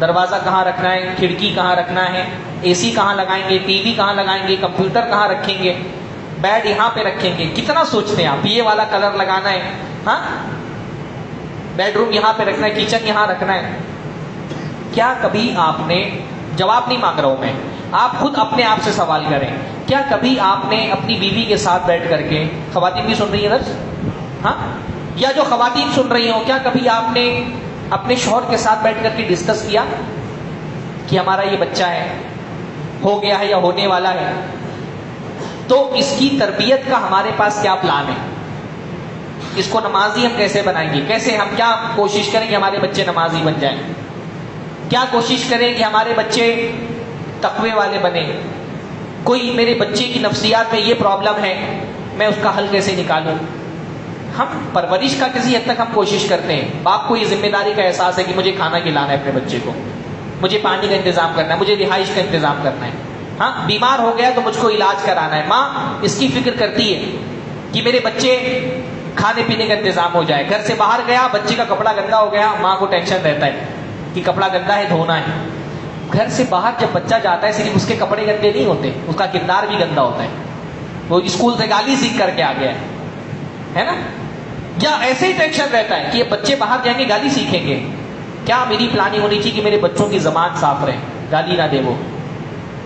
دروازہ کہاں رکھنا ہے؟ کھڑکی کہاں رکھنا ہے؟ اے سی کہاں لگائیں گے؟ ٹی وی کہاں لگائیں گے؟ کمپیوٹر کہاں رکھیں گے؟ بیڈ یہاں پہ رکھیں گے۔ کتنا سوچتے ہیں آپ؟ یہ والا کلر لگانا ہے۔ ہاں؟ بیڈ روم یہاں پہ رکھنا ہے کچن یہاں رکھنا ہے۔ کیا کبھی آپ نے جواب نہیں مانگ رہا ہوں میں؟ آپ خود اپنے آپ سے سوال کریں۔ کیا کبھی آپ نے اپنی بیوی کے ساتھ بیٹھ کر کے خواتین بھی سن رہی ہیں ہاں؟ یا جو خواتین سن رہی ہوں، کیا کبھی آپ نے اپنے شوہر کے ساتھ بیٹھ کر کے ڈسکس کیا کہ ہمارا یہ بچہ ہے، ہو گیا ہے یا ہونے والا ہے؟ تو اس کی تربیت کا ہمارے پاس کیا پلان ہے؟ اس کو نمازی ہم کیسے بنائیں گے؟ کیسے ہم کیا کوشش کریں گے ہمارے بچے نمازی بن جائیں؟ کیا کوشش کریں کہ ہمارے بچے تقوی والے بنے کوئی میرے بچے کی نفسیات میں یہ پرابلم ہے، میں اس کا حل کیسے نکالوں؟ ہم پرورش کا کسی حد تک ہم کوشش کرتے ہیں۔ باپ کو یہ ذمہ داری کا احساس ہے کہ مجھے کھانا کھلانا ہے اپنے بچے کو۔ مجھے پانی کا انتظام کرنا ہے، مجھے رہائش کا انتظام کرنا ہے۔ ہاں بیمار ہو گیا تو مجھ کو علاج کرانا ہے۔ ماں، اس کی فکر کرتی ہے کہ میرے بچے کھانے پینے کا انتظام ہو جائے۔ گھر سے باہر گیا، بچے کا کپڑا گندا ہو گیا، ماں کو ٹینشن رہتا ہے۔ کہ کپڑا گندا ہے دھونا ہے۔ گھر سے باہر جب بچہ جاتا ہے، صرف اس کے کپڑے گندے نہیں ہوتے، اس کا کردار بھی گندا ہوتا ہے۔ وہ اسکول سے گالی سیکھ کر کے آ گیا ہے۔ نا؟ یا ایسے ہی ٹینشن رہتا ہے کہ یہ بچے باہر جائیں گے، گالی سیکھیں گے۔ کیا میری پلاننگ ہونی چاہیے کہ میرے بچوں کی زبان صاف رہے؟ گالی نہ دے وہ۔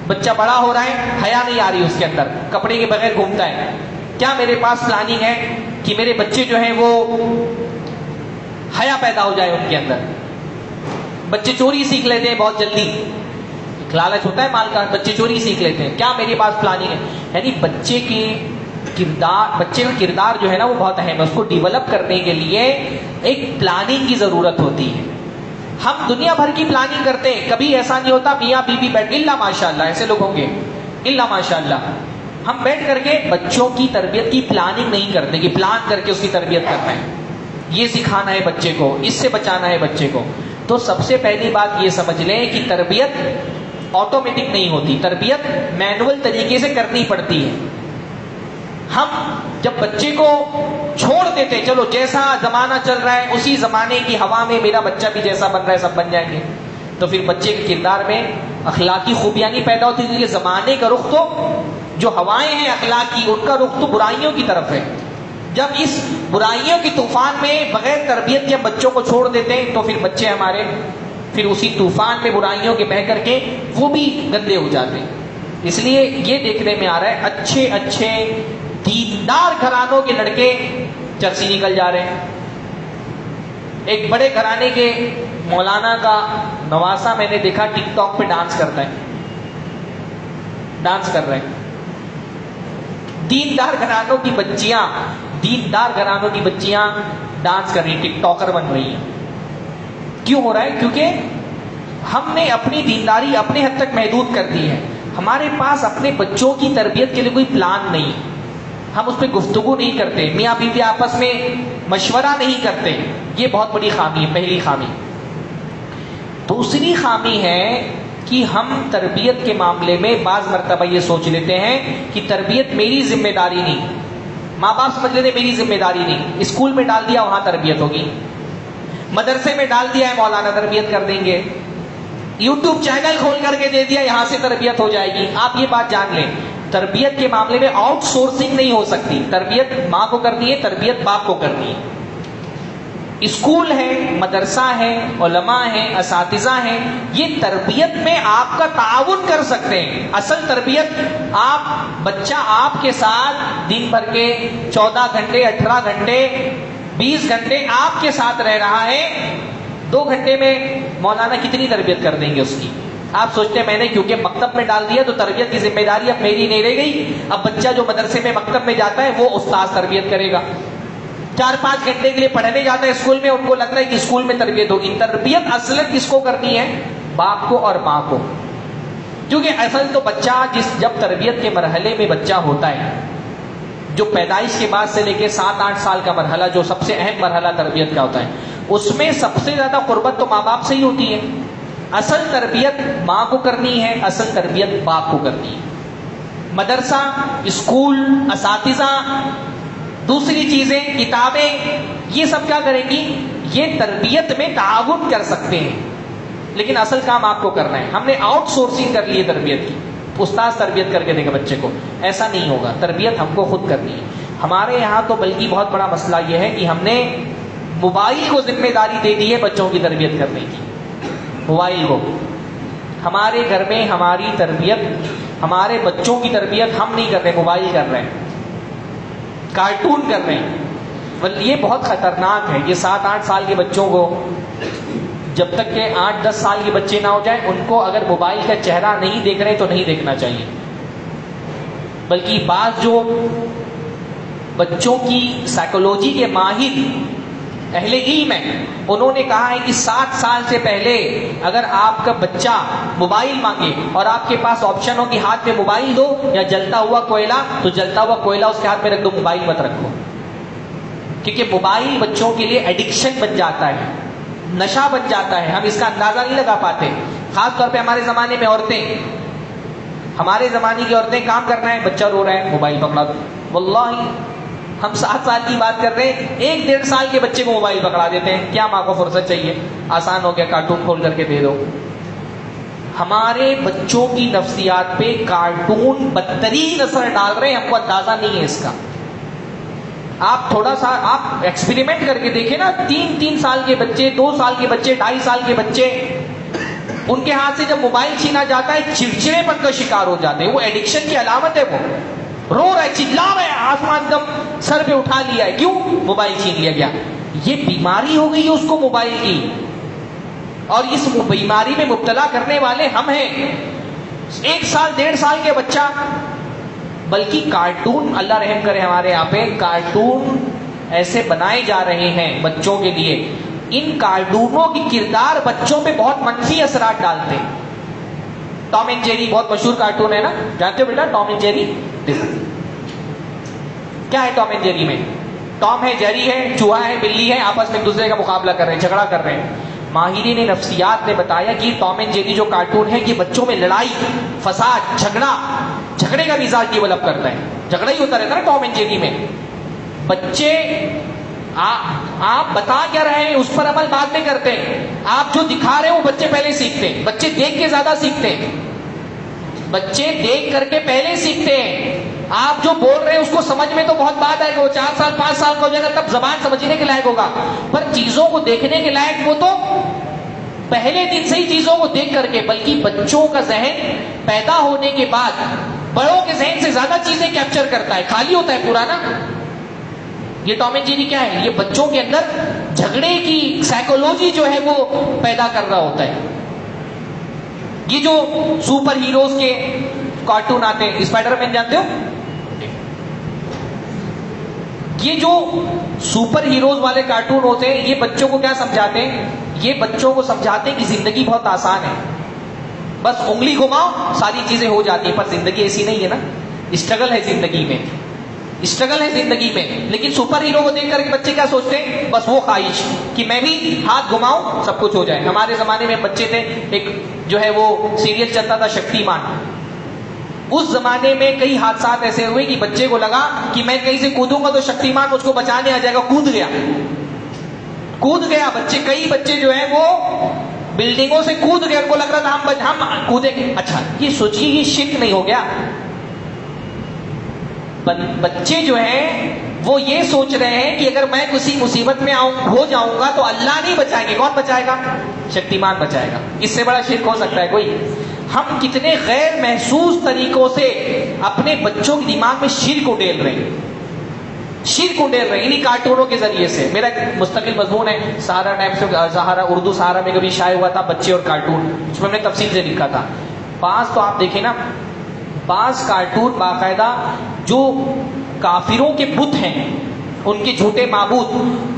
بچہ بڑا ہو رہا ہے، حیا نہیں آ رہی اس کے اندر، کپڑے کے بغیر گھومتا ہے۔ کیا میرے پاس پلاننگ ہے کہ میرے بچے جو ہیں وہ حیا پیدا ہو جائے ان کے اندر؟ بچے چوری سیکھ لیتے ہیں بہت جلدی۔ لالچ ہوتا ہے مال کا، بچے چوری سیکھ لیتے ہیں۔ کیا میرے پاس پلاننگ ہے؟ یعنی بچے کے کردار، بچے کا کردار جو ہے نا وہ بہت اہم ہے۔ اس کو ڈیولپ کرنے کے لیے ایک پلاننگ کی ضرورت ہوتی ہے۔ ہم دنیا بھر کی پلاننگ کرتے ہیں۔ کبھی ایسا نہیں ہوتا، میاں بی بی بیٹھ اللہ ماشاء اللہ ایسے لوگ ہوں گے۔ اللہ ماشاء اللہ ہم بیٹھ کر کے بچوں کی تربیت کی پلاننگ نہیں کرتے کہ پلان کر کے اس کی تربیت کرنا ہے۔ یہ سکھانا ہے بچے کو، اس سے بچانا ہے بچے کو۔ تو سب سے پہلی بات یہ سمجھ لیں کہ تربیت آٹومیٹک نہیں ہوتی۔ تربیت مینول طریقے سے کرنی پڑتی ہے۔ ہم جب بچے کو چھوڑ دیتے چلو جیسا زمانہ چل رہا ہے، اسی زمانے کی ہوا میں میرا بچہ بھی جیسا بن رہا ہے، سب بن جائیں گے۔ تو پھر بچے کے کردار میں اخلاقی خوبیاں نہیں پیدا ہوتی کیونکہ زمانے کا رخ تو جو ہوائیں ہیں اخلاقی، ان کا رخ تو برائیوں کی طرف ہے۔ جب اس برائیوں کی طوفان میں بغیر تربیت کے بچوں کو چھوڑ دیتے ہیں، تو پھر بچے ہمارے پھر اسی طوفان میں برائیوں کے بہ کر کے وہ بھی گندے ہو جاتے ہیں۔ اس لیے یہ دیکھنے میں آ رہا ہے، اچھے اچھے دیندار گھرانوں کے لڑکے چرسی نکل جا رہے ہیں۔ ایک بڑے گھرانے کے مولانا کا نواسا میں نے دیکھا، ٹک ٹاک پہ ڈانس کرتا ہے۔ ڈانس کر رہے ہیں۔ دیندار گھرانوں کی بچیاں دیندار گھرانوں کی بچیاں ڈانس کر رہی ٹک ٹاکر بن رہی ہیں۔ کیوں ہو رہا ہے؟ کیونکہ ہم نے اپنی دینداری اپنے حد تک محدود کر دی ہے۔ ہمارے پاس اپنے بچوں کی تربیت کے لیے کوئی پلان نہیں۔ ہم اس پہ گفتگو نہیں کرتے۔ میاں بیوی آپس میں مشورہ نہیں کرتے۔ یہ بہت بڑی خامی ہے، پہلی خامی۔ دوسری خامی ہے کہ ہم تربیت کے معاملے میں بعض مرتبہ یہ سوچ لیتے ہیں کہ تربیت میری ذمہ داری نہیں۔ ماں باپ سمجھ لیتے میری ذمہ داری نہیں۔ اسکول میں ڈال دیا، وہاں تربیت ہوگی۔ مدرسے میں ڈال دیا ہے، مولانا تربیت کر دیں گے۔ یوٹیوب چینل کھول کر کے دے دیا، یہاں سے تربیت ہو جائے گی۔ آپ یہ بات جان لیں، تربیت کے معاملے میں آؤٹ سورسنگ نہیں ہو سکتی۔ تربیت ماں کو کرنی ہے، تربیت باپ کو کرنی ہے۔ اسکول ہے، مدرسہ ہے، علماء ہیں، اساتذہ ہیں، یہ تربیت میں آپ کا تعاون کر سکتے ہیں۔ اصل تربیت آپ، بچہ آپ کے ساتھ دن بھر کے چودہ گھنٹے، اٹھارہ گھنٹے، بیس گھنٹے آپ کے ساتھ رہ رہا ہے۔ دو گھنٹے میں مولانا کتنی تربیت کر دیں گے اس کی؟ آپ سوچتے ہیں میں نے کیونکہ مکتب میں ڈال دیا تو تربیت کی ذمہ داری اب میری نہیں رہ گئی۔ اب بچہ جو مدرسے میں مکتب میں جاتا ہے وہ استاد تربیت کرے گا۔ چار پانچ گھنٹے کے لیے پڑھنے جاتا ہے اسکول میں، ان کو لگتا ہے کہ اسکول میں تربیت ہوگی۔ تربیت اصل کس کو کرنی ہے؟ باپ کو اور ماں کو۔ کیونکہ اصل تو بچہ جس، جب تربیت کے مرحلے میں بچہ ہوتا ہے، جو پیدائش کے بعد سے لے کے سات آٹھ سال کا مرحلہ، جو سب سے اہم مرحلہ تربیت کا ہوتا ہے، اس میں سب سے زیادہ قربت تو ماں باپ سے ہی ہوتی ہے۔ اصل تربیت ماں کو کرنی ہے، اصل تربیت باپ کو کرنی ہے۔ مدرسہ، اسکول، اساتذہ دوسری چیزیں، کتابیں، یہ سب کیا کریں گی؟ یہ تربیت میں تعاون کر سکتے ہیں۔ لیکن اصل کام آپ کو کرنا ہے۔ ہم نے آؤٹ سورسنگ کر لی ہے تربیت کی۔ استاد تربیت کر کے دے گا بچے کو۔ ایسا نہیں ہوگا۔ تربیت ہم کو خود کرنی ہے۔ ہمارے یہاں تو بلکہ بہت بڑا مسئلہ یہ ہے کہ ہم نے موبائل کو ذمہ داری دے دی ہے بچوں کی تربیت کرنے کی۔ موبائل کو۔ ہمارے گھر میں ہماری تربیت، ہمارے بچوں کی تربیت ہم نہیں کر رہے، موبائل کر رہے ہیں۔ کارٹون کر رہے ہیں۔ یہ بہت خطرناک ہے، یہ سات آٹھ سال کے بچوں کو، جب تک کہ آٹھ دس سال کے بچے نہ ہو جائیں، ان کو اگر موبائل کا چہرہ نہیں دیکھ رہے تو نہیں دیکھنا چاہیے۔ بلکہ بعض جو بچوں کی سائیکولوجی کے ماہر اہل علم ہے انہوں نے کہا ہے کہ سات سال سے پہلے اگر آپ کا بچہ موبائل مانگے اور آپ کے پاس آپشن ہو کہ ہاتھ میں موبائل دو یا جلتا ہوا کوئلہ، تو جلتا ہوا کوئلہ اس کے ہاتھ میں رکھ دو، موبائل مت رکھو۔ کیونکہ موبائل بچوں کے لیے ایڈکشن بن جاتا ہے، نشہ بن جاتا ہے، ہم اس کا اندازہ نہیں لگا پاتے۔ خاص طور پہ ہمارے زمانے میں عورتیں، ہمارے زمانے کی عورتیں کام کرنا ہے بچہ رو رہا ہے، موبائل پکڑا دو۔ واللہ ہم سات سال کی بات کر رہے ہیں، ایک ڈیڑھ سال کے بچے کو موبائل پکڑا دیتے ہیں۔ کیا ماں کو فرصت چاہیے؟ آسان ہو گیا، کارٹون کھول کر کے دے دو۔ ہمارے بچوں کی نفسیات پہ کارٹون بدترین اثر ڈال رہے ہیں، ہم کو اندازہ نہیں ہے اس کا۔ آپ تھوڑا سا، آپ ایکسپیریمنٹ کر کے دیکھیں نا، تین تین سال کے بچے، دو سال کے بچے، ڈھائی سال کے بچے، ان کے ہاتھ سے جب موبائل چھینا جاتا ہے، چڑچڑے پن کا شکار ہو جاتے ہیں۔ وہ ایڈکشن کی علامت ہے وہ۔ رو رہے چلا رہے آسمان دم سر پہ اٹھا لیا ہے۔ کیوں؟ موبائل چھین لیا گیا۔ یہ بیماری ہو گئی ہے اس کو موبائل کی۔ اور اس بیماری میں مبتلا کرنے والے ہم ہیں۔ ایک سال، ڈیڑھ سال کے بچہ۔ بلکہ کارٹون، اللہ رحم کرے ہمارے یہاں پہ، کارٹون ایسے بنائے جا رہے ہیں بچوں کے لیے۔ ان کارٹونوں کی کردار بچوں پہ بہت منفی اثرات ڈالتے ہیں۔ ٹام اینڈ جیری بہت مشہور کارٹون ہے نا جانتے ہو بیٹا ٹام اینڈ جیری کیا ہے ٹام اینڈ جیری میں ٹام ہے جیری ہے چوہا ہے بلی ہے آپس میں ایک دوسرے کا مقابلہ کر رہے ہیں جھگڑا کر رہے ہیں ماہرین نفسیات نے بتایا کہ ٹام اینڈ جیری جو کارٹون ہے یہ بچوں میں لڑائی فساد جھگڑا جھگڑے کا مزاج ڈیولپ کرتا ہے جھگڑا ہی ہوتا رہتا ہے نا ٹام اینڈ جیری میں بچے آپ بتا کیا رہے ہیں؟ اس پر عمل بعد میں کرتے ہیں۔ آپ جو دکھا رہے ہیں وہ بچے پہلے سیکھتے ہیں۔ بچے دیکھ کے زیادہ سیکھتے ہیں۔ بچے دیکھ کر کے پہلے سیکھتے ہیں۔ آپ جو بول رہے ہیں اس کو سمجھ میں تو بہت بات آئے گا۔ وہ چار سال، پانچ سال کا ہو جائے گا، تب زبان سمجھنے کے لائق ہوگا۔ پر چیزوں کو دیکھنے کے لائق وہ تو پہلے دن سے ہی چیزوں کو دیکھ کر کے، بلکہ بچوں کا ذہن پیدا ہونے کے بعد، بڑوں کے ذہن سے زیادہ چیزیں کیپچر کرتا ہے۔ خالی ہوتا ہے پرانا یہ ٹام جی کیا ہے؟ یہ بچوں کے اندر جھگڑے کی سائیکولوجی جو ہے وہ پیدا کر رہا ہوتا ہے۔ یہ جو سپر ہیروز کے کارٹون آتے ہیں اسپائڈر مین جانتے ہو؟ یہ جو سپر ہیروز والے کارٹون ہوتے ہیں، یہ بچوں کو کیا سمجھاتے ہیں؟ یہ بچوں کو سمجھاتے ہیں کہ زندگی بہت آسان ہے۔ بس انگلی گھماؤ، ساری چیزیں ہو جاتی ہیں، پر زندگی ایسی نہیں ہے نا۔ اسٹرگل ہے زندگی میں۔ اسٹرگل ہے زندگی میں. لیکن سپر ہیرو کو دیکھ کر کے بچے کیا سوچتے ہیں؟ بس وہ خواہش کہ میں بھی ہاتھ گھماؤں، سب کچھ ہو جائے. ہمارے زمانے میں بچے تھے، ایک جو ہے وہ سیریل چلتا تھا شکتی مان اس زمانے میں کئی حادثات ایسے ہوئے کہ بچے کو لگا کہ میں کہیں سے کودوں گا تو شکتیمان مجھ کو بچانے آ جائے گا. کود گیا. کود گیا بچے. کئی بچے جو ہیں وہ بلڈنگوں سے کود گئے. ان کو لگ رہا تھا ہم ہم کودیں گے. اچھا یہ سوچیے یہ شرک نہیں ہو گیا. بچے جو ہیں، وہ یہ سوچ رہے ہیں کہ اگر میں کسی مصیبت میں آؤں، ہو جاؤں گا تو اللہ نہیں بچائیں گے۔ کون بچائے گا؟ شکتیمان بچائے گا۔ اس سے بڑا شرک ہو سکتا ہے کوئی۔ ہم کتنے غیر محسوس طریقوں سے اپنے بچوں کے دماغ میں شیر کو ڈیل رہے ہیں۔ شیر کو ڈیل رہے ہیں انہیں کارٹونوں کے ذریعے سے۔ میرا ایک مستقل مضمون ہے، سہارا ٹائم سے، سہارا اردو، سہارا میں کبھی شائع ہوا تھا، بچے اور کارٹون۔ اس میں ہم نے تفصیل سے لکھا تھا۔ پاس تو آپ دیکھیں نا بعض کارٹون باقاعدہ جو کافروں کے بت ہیں، ان کے جھوٹے معبود،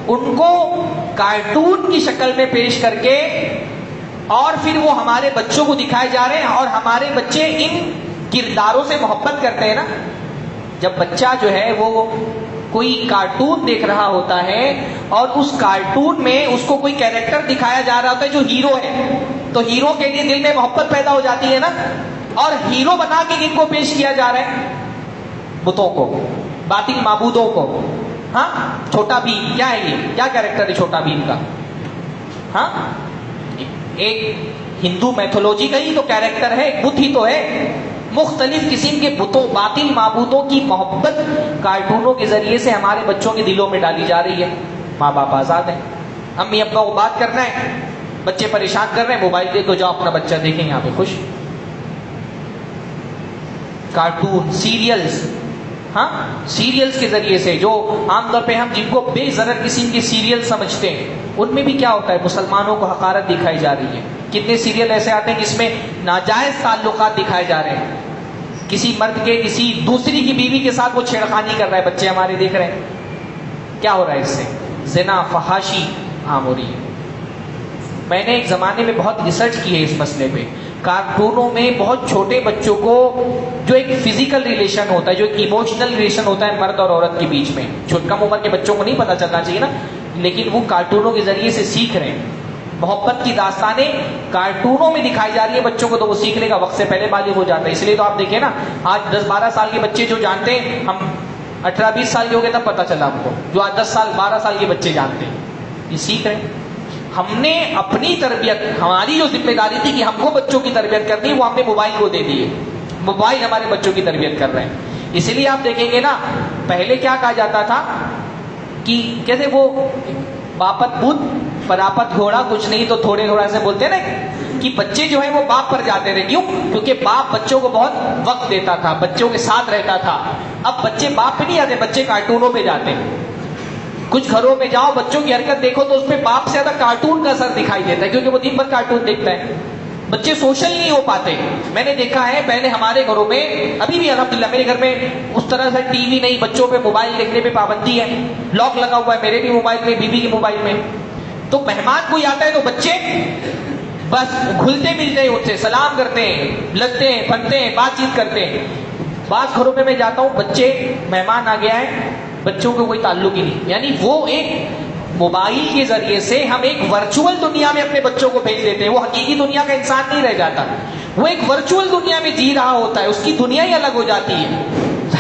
ان کو کارٹون کی شکل میں پیش کر کے اور پھر وہ ہمارے بچوں کو دکھائے جا رہے ہیں اور ہمارے بچے ان کرداروں سے محبت کرتے ہیں نا۔ جب بچہ جو ہے وہ کوئی کارٹون دیکھ رہا ہوتا ہے اور اس کارٹون میں اس کو کوئی کیریکٹر دکھایا جا رہا ہوتا ہے جو ہیرو ہے، تو ہیرو کے لیے دل میں محبت پیدا ہو جاتی ہے نا۔ اور ہیرو بنا کے کن کو پیش کیا جا رہا ہے؟ بتوں کو باطل معبودوں کو۔ ہاں؟ چھوٹا بھیم، کیا ہے یہ؟ کیا کیریکٹر ہے چھوٹا بھیم کا؟ ہاں؟ ایک ہندو میتھولوجی کا ہی تو کیریکٹر ہے، ایک بت ہی تو ہے۔ مختلف قسم کے بتوں باطل معبودوں کی محبت کارٹونوں کے ذریعے سے ہمارے بچوں کے دلوں میں ڈالی جا رہی ہے۔ ماں باپ آزاد ہیں۔ امی ابا کو بات کرنا ہے بچے پریشان کر رہے ہیں۔ موبائل دے تو جاؤ اپنا بچہ دیکھیں، یہاں پہ خوش۔ کارٹون سیریلز ہاں؟ سیریلز کے ذریعے سے جو عام طور پہ ہم جن کو بے ضرر قسم کے سیریل سمجھتے ہیں، ان میں بھی کیا ہوتا ہے؟ مسلمانوں کو حقارت دکھائی جا رہی ہے۔ کتنے سیریل ایسے آتے ہیں جس میں ناجائز تعلقات دکھائے جا رہے ہیں۔ کسی مرد کے کسی دوسری کی بیوی کے ساتھ وہ چھیڑخانی کر رہا ہے، بچے ہمارے دیکھ رہے ہیں۔ کیا ہو رہا ہے اس سے؟ زنا، فحاشی عام ہو رہی ہے میں نے ایک زمانے میں بہت ریسرچ کی ہے اس مسئلے پہ۔ کارٹونوں میں بہت چھوٹے بچوں کو جو ایک فزیکل ریلیشن ہوتا ہے، جو ایک ایموشنل ریلیشن ہوتا ہے مرد اور عورت کے بیچ میں۔ کم عمر کے بچوں کو نہیں پتا چلنا چاہیے نا، لیکن وہ کارٹونوں کے ذریعے سے سیکھ رہے ہیں۔ محبت کی داستانیں کارٹونوں میں دکھائی جا رہی ہے بچوں کو، تو وہ سیکھنے کا وقت سے پہلے بالغ ہو جاتا ہے۔ اس لیے تو آپ دیکھیں نا، آج دس بارہ سال کے بچے جو جانتے ہیں، ہم اٹھارہ بیس سال کے ہو گئے تب پتا چلا ہم کو۔ جو آج دس سال، بارہ سال کے بچے جانتے ہیں، یہ سیکھ رہے ہیں۔ ہم نے اپنی تربیت، ہماری جو ذمہ داری تھی کہ ہم کو بچوں کی تربیت کرنی وہ ہم نے موبائل کو دے دیے۔ موبائل ہمارے بچوں کی تربیت کر رہے ہیں۔ اسی لیے آپ دیکھیں گے نا، پہلے کیا کہا جاتا تھا کہ کیسے وہ باپت بدھ پراپت گھوڑا، کچھ نہیں تو تھوڑے تھوڑا سے بولتے نا کہ بچے جو ہیں وہ باپ پر جاتے رہے کیوں؟ کیونکہ باپ بچوں کو بہت وقت دیتا تھا، بچوں کے ساتھ رہتا تھا۔ اب بچے باپ پہ نہیں آتے، بچے کارٹونوں پہ جاتے ہیں۔ کچھ گھروں میں جاؤ، بچوں کی حرکت دیکھو تو اس پہ باپ سے زیادہ کارٹون کا اثر دکھائی دیتا ہے، کیونکہ وہ دن بھر کارٹون دیکھتا ہے۔ بچے سوشل نہیں ہو پاتے۔ میں نے دیکھا ہے پہلے ہمارے گھروں میں، ابھی بھی الحمد میرے گھر میں اس طرح سے ٹی وی نہیں، بچوں پہ موبائل دیکھنے پہ پابندی ہے۔ لاک لگا ہوا ہے میرے بھی موبائل میں، بیوی کے موبائل میں۔ تو مہمان کوئی آتا ہے تو بچے بس کھلتے ملتے ہیں ان سے، سلام کرتے ہیں، لگتے ہیں پھنتے ہیں، بات چیت کرتے ہیں۔ بعض گھروں میں میں جاتا ہوں، بچے، مہمان آ گیا ہے بچوں کو کوئی تعلق ہی نہیں۔ یعنی وہ ایک موبائل کے ذریعے سے ہم ایک ورچوئل دنیا میں اپنے بچوں کو بھیج دیتے ہیں۔ وہ حقیقی دنیا کا انسان نہیں رہ جاتا۔ وہ ایک ورچوئل دنیا میں جی رہا ہوتا ہے۔ اس کی دنیا ہی الگ ہو جاتی ہے۔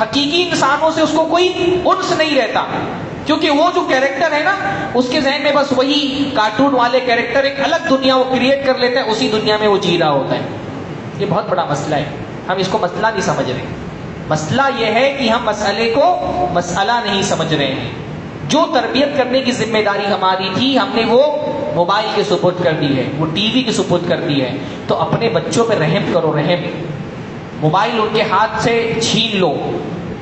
حقیقی انسانوں سے اس کو کوئی انس نہیں رہتا۔ کیونکہ وہ جو کیریکٹر ہے نا، اس کے ذہن میں بس وہی کارٹون والے کیریکٹر ایک الگ دنیا وہ کریٹ کر لیتا ہے۔ اسی دنیا میں وہ جی رہا ہوتا ہے۔ یہ بہت بڑا مسئلہ ہے۔ ہم اس کو مسئلہ نہیں سمجھ رہے۔ مسئلہ یہ ہے کہ ہم مسئلے کو مسئلہ نہیں سمجھ رہے ہیں۔ جو تربیت کرنے کی ذمہ داری ہماری تھی، ہم نے وہ موبائل کے سپورٹ کر دی ہے، وہ ٹی وی کے سپورٹ کر دی ہے۔ تو اپنے بچوں پہ رحم کرو، رحم۔ موبائل ان کے ہاتھ سے چھین لو۔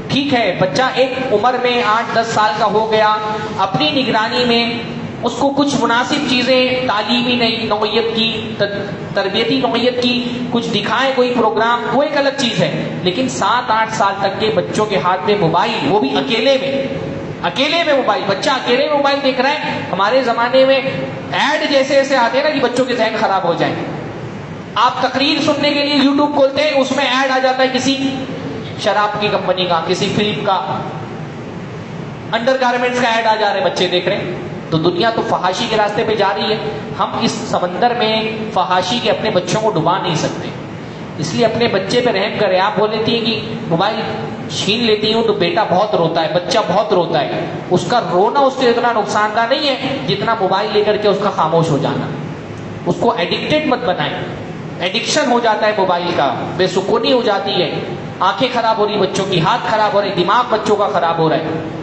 ٹھیک ہے، بچہ ایک عمر میں آٹھ دس سال کا ہو گیا۔ اپنی نگرانی میں اس کو کچھ مناسب چیزیں، تعلیمی نوعیت کی تربیتی نوعیت کی، کچھ دکھائیں کوئی پروگرام، وہ ایک الگ چیز ہے۔ لیکن سات آٹھ سال تک کے بچوں کے ہاتھ میں موبائل، وہ بھی اکیلے میں۔ اکیلے میں موبائل، بچہ اکیلے میں موبائل دیکھ رہا ہے۔ ہمارے زمانے میں ایڈ جیسے ایسے آتے ہیں نا کہ بچوں کے ذہن خراب ہو جائیں۔ آپ تقریر سننے کے لیے یوٹیوب کھولتے ہیں، اس میں ایڈ آ جاتا ہے کسی شراب کی کمپنی کا، کسی فلم کا۔ انڈر گارمنٹس کا ایڈ آ جا رہے بچے دیکھ رہے ہیں۔ تو دنیا تو فحاشی کے راستے پہ جا رہی ہے۔ ہم اس سمندر میں فحاشی کے اپنے بچوں کو ڈبا نہیں سکتے۔ اس لیے اپنے بچے پہ رحم کرے آپ بول لیتی ہیں کہ موبائل چھین لیتی ہوں تو بیٹا بہت روتا ہے، بچہ بہت روتا ہے۔ اس کا رونا اس سے اتنا نقصان دہ نہیں ہے جتنا موبائل لے کر کے اس کا خاموش ہو جانا۔ اس کو ایڈکٹیڈ مت بنائیں۔ ایڈکشن ہو جاتا ہے موبائل کا، بے سکونی ہو جاتی ہے۔ آنکھیں خراب ہو رہی بچوں کی، ہاتھ خراب ہو رہے دماغ بچوں کا خراب ہو رہا ہے۔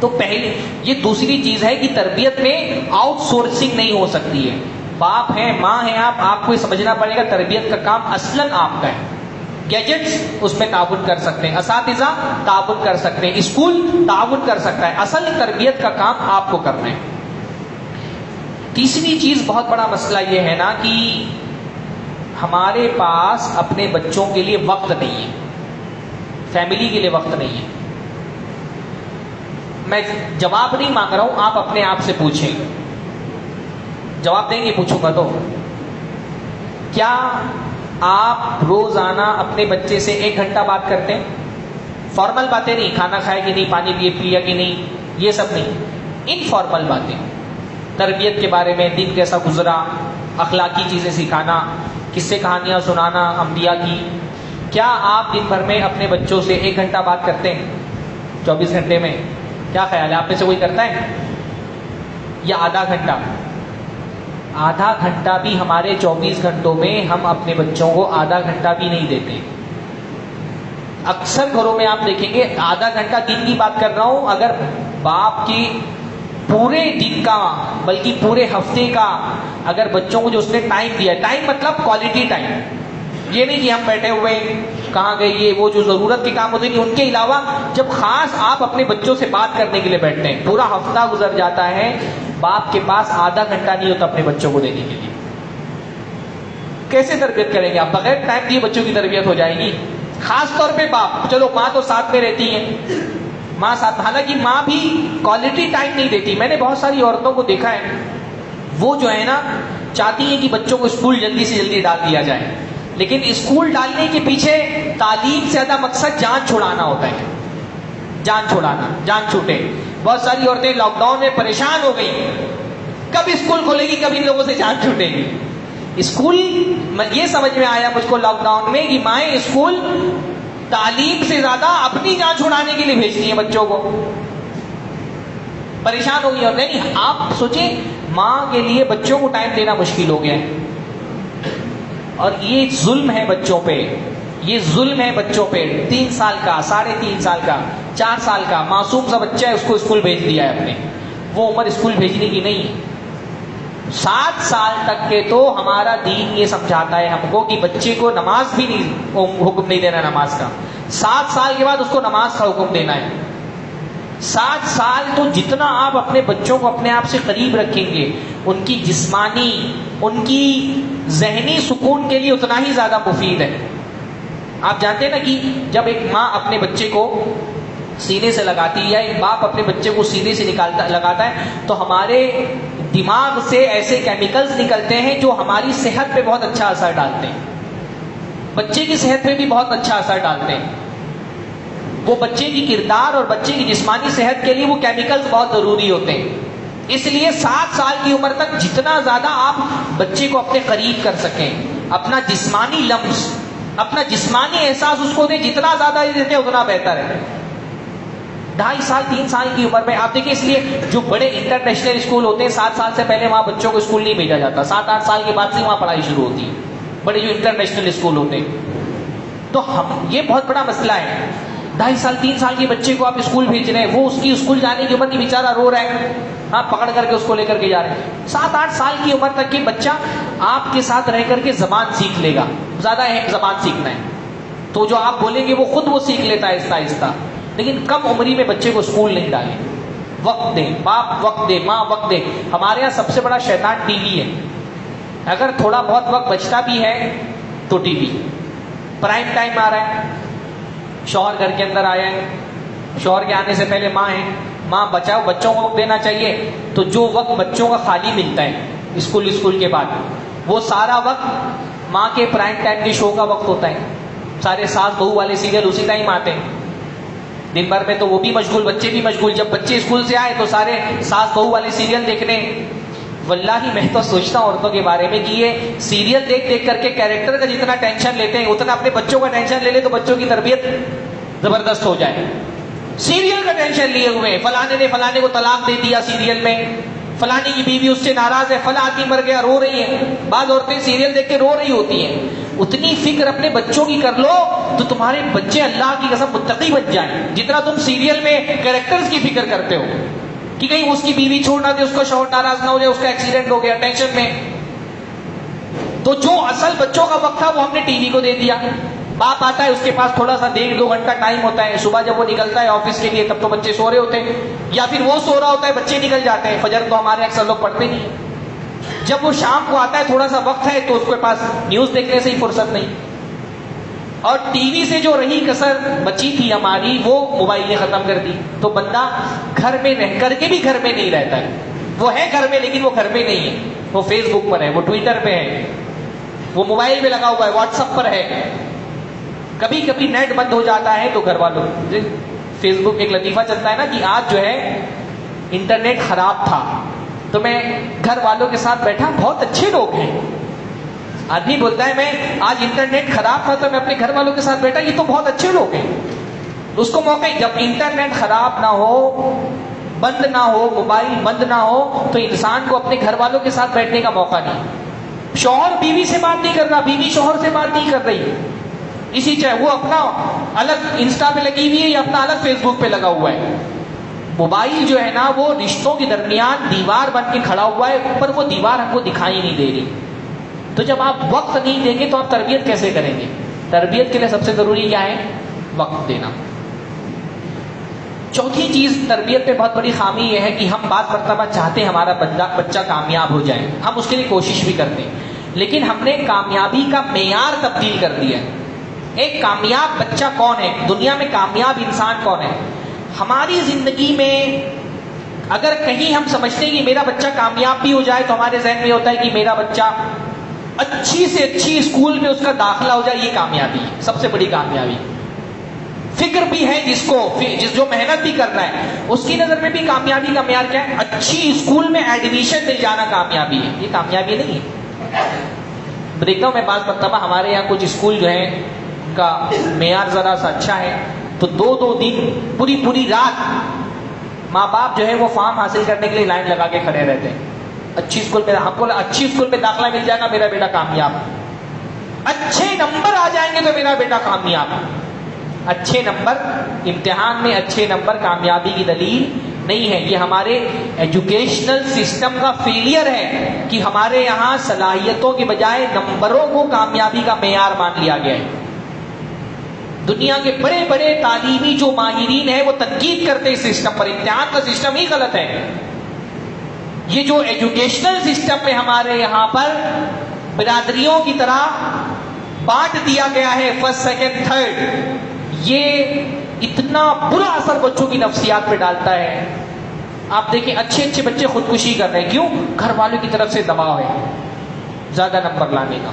تو پہلے یہ دوسری چیز ہے کہ تربیت میں آؤٹ سورسنگ نہیں ہو سکتی ہے۔ باپ ہیں، ماں ہیں، آپ آپ کو یہ سمجھنا پڑے گا تربیت کا کام اصلاً آپ کا ہے۔ گیجٹس اس میں تعاون کر سکتے ہیں، اساتذہ تعاون کر سکتے ہیں، اسکول تعاون کر سکتا ہے۔ اصل تربیت کا کام آپ کو کرنا ہے۔ تیسری چیز بہت بڑا مسئلہ یہ ہے نا کہ ہمارے پاس اپنے بچوں کے لیے وقت نہیں ہے۔ فیملی کے لیے وقت نہیں ہے۔ میں جواب نہیں مانگ رہا ہوں، آپ اپنے آپ سے پوچھیں۔ جواب دیں گے، پوچھوں گا تو۔ کیا آپ روزانہ اپنے بچے سے ایک گھنٹہ بات کرتے ہیں؟ فارمل باتیں نہیں، کھانا کھائے کہ نہیں، پانی پیے، پیا کہ نہیں، یہ سب نہیں۔ ان فارمل باتیں۔ تربیت کے بارے میں دن کیسا گزرا، اخلاقی چیزیں سکھانا، کس سے کہانیاں سنانا، انبیاء کی۔ کیا آپ دن بھر میں اپنے بچوں سے ایک گھنٹہ بات کرتے ہیں؟ چوبیس گھنٹے میں۔ کیا خیال ہے؟ آپ میں سے کوئی کرتا ہے؟ یا آدھا گھنٹہ؟ آدھا گھنٹہ بھی ہمارے چوبیس گھنٹوں میں ہم اپنے بچوں کو آدھا گھنٹہ بھی نہیں دیتے۔ اکثر گھروں میں آپ دیکھیں گے، آدھا گھنٹہ دن کی بات کر رہا ہوں، اگر باپ کی پورے دن کا، بلکہ پورے ہفتے کا، اگر بچوں کو جو اس نے ٹائم دیا ٹائم مطلب کوالٹی ٹائم یہ نہیں کہ ہم بیٹھے ہوئے کہاں گئے؟ یہ وہ جو ضرورت کے کام ہوتے ہیں ان کے علاوہ جب خاص آپ اپنے بچوں سے بات کرنے کے لیے بیٹھتے ہیں، پورا ہفتہ گزر جاتا ہے، باپ کے پاس آدھا گھنٹہ نہیں ہوتا اپنے بچوں کو دینے کے لیے۔ کیسے تربیت کریں گے آپ؟ بغیر ٹائم دیے بچوں کی تربیت ہو جائے گی۔ خاص طور پہ باپ، چلو ماں تو ساتھ میں رہتی ہے ماں ساتھ، حالانکہ ماں بھی کوالٹی ٹائم نہیں دیتی۔ میں نے بہت ساری عورتوں کو دیکھا ہے، وہ جو ہے نا، چاہتی ہیں کہ بچوں کو اسکول جلدی سے جلدی ڈال دیا جائے۔ لیکن اسکول ڈالنے کے پیچھے تعلیم سے زیادہ مقصد جان چھوڑانا ہوتا ہے۔ جان چھوڑانا جان چھوٹے۔ بہت ساری عورتیں لاک ڈاؤن میں پریشان ہو گئی کب اسکول کھولے گی، کب ان لوگوں سے جان چھوٹے گی۔ اسکول یہ سمجھ میں آیا مجھ کو لاک ڈاؤن میں کہ مائیں اسکول تعلیم سے زیادہ اپنی جان چھڑانے کے لیے بھیجتی ہیں بچوں کو۔ پریشان ہو گئی اور نہیں، آپ سوچیں، ماں کے لیے بچوں کو ٹائم دینا مشکل ہو گیا ہے۔ اور یہ ظلم ہے بچوں پہ۔ یہ ظلم ہے بچوں پہ۔ تین سال کا، ساڑھے تین سال کا، چار سال کا۔ معصوم سا بچہ ہے، اس کو اسکول بھیج دیا ہے اپنے۔ وہ عمر اسکول بھیجنے کی نہیں۔ سات سال تک کے تو ہمارا دین یہ سمجھاتا ہے ہم کو کہ بچے کو نماز بھی نہیں، حکم نہیں دینا نماز کا۔ سات سال کے بعد اس کو نماز کا حکم دینا ہے۔ سات سال تو جتنا آپ اپنے بچوں کو اپنے آپ سے قریب رکھیں گے، ان کی جسمانی، ان کی ذہنی سکون کے لیے اتنا ہی زیادہ مفید ہے۔ آپ جانتے ہیں نا کہ جب ایک ماں اپنے بچے کو سینے سے لگاتی ہے یا ایک باپ اپنے بچے کو سینے سے نکالتا، لگاتا ہے، تو ہمارے دماغ سے ایسے کیمیکلز نکلتے ہیں جو ہماری صحت پہ بہت اچھا اثر ڈالتے ہیں۔ بچے کی صحت پہ بھی بہت اچھا اثر ڈالتے ہیں۔ وہ بچے کی کردار اور بچے کی جسمانی صحت کے لیے وہ کیمیکلز بہت ضروری ہوتے ہیں۔ اس لیے سات سال کی عمر تک جتنا زیادہ آپ بچے کو اپنے قریب کر سکیں، اپنا جسمانی لمس، اپنا جسمانی احساس اس کو دیں، جتنا زیادہ دیتے اتنا بہتر ہے۔ ڈھائی سال، تین سال کی عمر میں آپ دیکھیں، اس لیے جو بڑے انٹرنیشنل اسکول ہوتے ہیں، سات سال سے پہلے وہاں بچوں کو اسکول نہیں بھیجا جاتا۔ سات آٹھ سال کے بعد سے وہاں پڑھائی شروع ہوتی ہے۔ بڑے جو انٹرنیشنل اسکول ہوتے ہیں۔ تو ہم، یہ بہت بڑا مسئلہ ہے۔ ڈھائی سال، تین سال کے بچے کو آپ اسکول بھیج رہے ہیں، وہ اس کی اسکول جانے کی عمر نہیں بیچارہ رو رہا ہے۔ ہاں پکڑ کر کے اس کو لے کر کے جا رہے ہیں۔ سات، آٹھ سال کی عمر تک کے بچہ آپ کے ساتھ رہ کر کے زبان سیکھ لے گا۔ زیادہ اہم زبان سیکھنا ہے۔ تو جو آپ بولیں گے وہ خود وہ سیکھ لیتا ہے آہستہ آہستہ۔ لیکن کم عمری میں بچے کو اسکول نہیں ڈالیں۔ وقت دیں، باپ وقت دے، ماں وقت دے۔ ہمارے یہاں سب سے بڑا شیطان ٹی وی ہے۔ اگر تھوڑا بہت وقت بچتا بھی ہے تو ٹی وی۔ پرائم ٹائم آ رہا ہے۔ شوہر گھر کے اندر آیا ہے شوہر کے آنے سے پہلے ماں ہے ماں بچاؤ بچوں کو وقت دینا چاہیے۔ تو جو وقت بچوں کا خالی ملتا ہے، اسکول اسکول کے بعد۔ وہ سارا وقت ماں کے پرائم ٹائم کے شو کا وقت ہوتا ہے۔ سارے ساس بہو والے سیریل اسی ٹائم آتے ہیں۔ دن بھر میں تو وہ بھی مشغول، بچے بھی مشغول۔ جب بچے اسکول سے آئے تو سارے ساس بہو والے سیریل دیکھنے۔ واللہ ہی میں تو سوچتا ہوں عورتوں کے بارے میں کہ یہ سیریل دیکھ دیکھ کر کے کیریکٹر کا جتنا ٹینشن لیتے ہیں، اتنا اپنے بچوں کا ٹینشن لے لے تو بچوں کی تربیت زبردست ہو جائے۔ سیریل کا ٹینشن لیے ہوئے، فلانے نے فلانے کو طلاق دے دیا سیریل میں۔ فلانی کی بیوی اس سے ناراض ہے، فلاں آدمی مر گیا، رو رہی ہے۔ بعض عورتیں سیریل دیکھ کے رو رہی ہوتی ہیں۔ اتنی فکر اپنے بچوں کی کر لو تو تمہارے بچے اللہ کی قسم متقی بن جائیں۔ جتنا تم سیریل میں کیریکٹرز کی فکر کرتے ہو۔ کہ کہیں اس کی بیوی چھوڑنا دے، اس کو شوہر ناراض نہ ہو جائے، اس کا ایکسیڈنٹ ہو گیا ٹینشن میں۔ تو جو اصل بچوں کا وقت تھا، وہ ہم نے ٹی وی کو دے دیا۔ باپ آتا ہے، اس کے پاس تھوڑا سا ڈیڑھ دو گھنٹہ ٹائم ہوتا ہے۔ صبح جب وہ نکلتا ہے آفس کے لیے، تب تو بچے سو رہے ہوتے ہیں۔ یا پھر وہ سو رہا ہوتا ہے، بچے نکل جاتے ہیں۔ فجر تو ہمارے اکثر لوگ پڑھتے نہیں جب وہ شام کو آتا ہے، تھوڑا سا وقت ہے، تو اس کے پاس نیوز دیکھنے سے ہی فرصت نہیں۔ اور ٹی وی سے جو رہی کسر بچی تھی ہماری، وہ موبائل نے ختم کر دی۔ تو بندہ گھر میں رہ کر کے بھی گھر میں نہیں رہتا ہے۔ وہ ہے گھر میں لیکن وہ گھر میں نہیں ہے۔ وہ فیس بک پر ہے، وہ ٹویٹر پہ ہے۔ وہ موبائل پہ لگا ہوا ہے واٹس ایپ پر ہے۔ کبھی کبھی نیٹ بند ہو جاتا ہے تو گھر والوں فیس بک ایک لطیفہ چلتا ہے نا کہ آج جو ہے انٹرنیٹ خراب تھا۔ تو میں گھر والوں کے ساتھ بیٹھا، بہت اچھے لوگ ہیں۔ آدمی بولتا ہے، میں آج انٹرنیٹ خراب تھا تو میں اپنے گھر والوں کے ساتھ بیٹھا، یہ تو بہت اچھے لوگ ہیں۔ اس کو موقع جب انٹرنیٹ خراب نہ ہو، بند نہ ہو، موبائل بند نہ ہو، تو انسان کو اپنے گھر والوں کے ساتھ بیٹھنے کا موقع نہیں۔ شوہر بیوی سے بات نہیں کر رہا، بیوی شوہر سے بات نہیں کر رہی۔ اسی چاہے وہ اپنا الگ انسٹا پہ لگی ہوئی ہے یا اپنا الگ فیس بک پہ لگا ہوا ہے۔ موبائل جو ہے نا، وہ رشتوں کے درمیان دیوار بن کے کھڑا ہوا ہے پر وہ دیوار ہم کو دکھائی نہیں دے رہی۔ تو جب آپ وقت نہیں دیں گے تو آپ تربیت کیسے کریں گے؟ تربیت کے لیے سب سے ضروری کیا ہے؟ وقت دینا۔ چوتھی چیز تربیت پہ بہت بڑی خامی یہ ہے کہ ہم بات مرتبہ چاہتے ہیں ہمارا بچہ کامیاب ہو جائے۔ ہم اس کے لیے کوشش بھی کرتے ہیں۔ لیکن ہم نے کامیابی کا معیار تبدیل کر دیا ہے۔ ایک کامیاب بچہ کون ہے؟ دنیا میں کامیاب انسان کون ہے؟ ہماری زندگی میں اگر کہیں ہم سمجھتے ہیں کہ میرا بچہ کامیاب بھی ہو جائے تو ہمارے ذہن میں ہوتا ہے کہ میرا بچہ اچھی سے اچھی اسکول میں اس کا داخلہ ہو جائے، یہ کامیابی ہے، سب سے بڑی کامیابی۔ فکر بھی ہے جس کو جس جو محنت بھی کرنا ہے، اس کی نظر میں بھی کامیابی کا معیار کیا ہے؟ اچھی اسکول میں ایڈمیشن مل جانا کامیابی ہے۔ یہ کامیابی نہیں ہے۔ دیکھتا ہوں میں بعض مرتبہ ہمارے یہاں کچھ اسکول جو ہے کا معیار ذرا سا اچھا ہے۔ تو دو دو دن، پوری پوری رات ماں باپ جو ہے وہ فارم حاصل کرنے کے لیے لائن لگا کے کھڑے رہتے ہیں۔ اچھی اسکول میں ہم کو اچھی اسکول میں داخلہ مل جائے گا، میرا بیٹا کامیاب۔ اچھے نمبر آ جائیں گے تو میرا بیٹا کامیاب۔ اچھے نمبر، امتحان میں اچھے نمبر، کامیابی کی دلیل نہیں ہے۔ یہ ہمارے ایجوکیشنل سسٹم کا فیلئر ہے کہ ہمارے یہاں صلاحیتوں کے بجائے نمبروں کو کامیابی کا معیار مان لیا گیا ہے۔ دنیا کے بڑے بڑے تعلیمی جو ماہرین ہیں، وہ تنقید کرتے اس سسٹم پر۔ امتحان کا سسٹم ہی غلط ہے۔ یہ جو ایجوکیشنل سسٹم میں ہمارے یہاں پر برادریوں کی طرح بانٹ دیا گیا ہے فرسٹ سیکنڈ تھرڈ یہ اتنا برا اثر بچوں کی نفسیات پہ ڈالتا ہے۔ آپ دیکھیں، اچھے اچھے بچے خودکشی کر رہے ہیں۔ کیوں؟ گھر والوں کی طرف سے دباؤ ہے۔ زیادہ نمبر لانے کا۔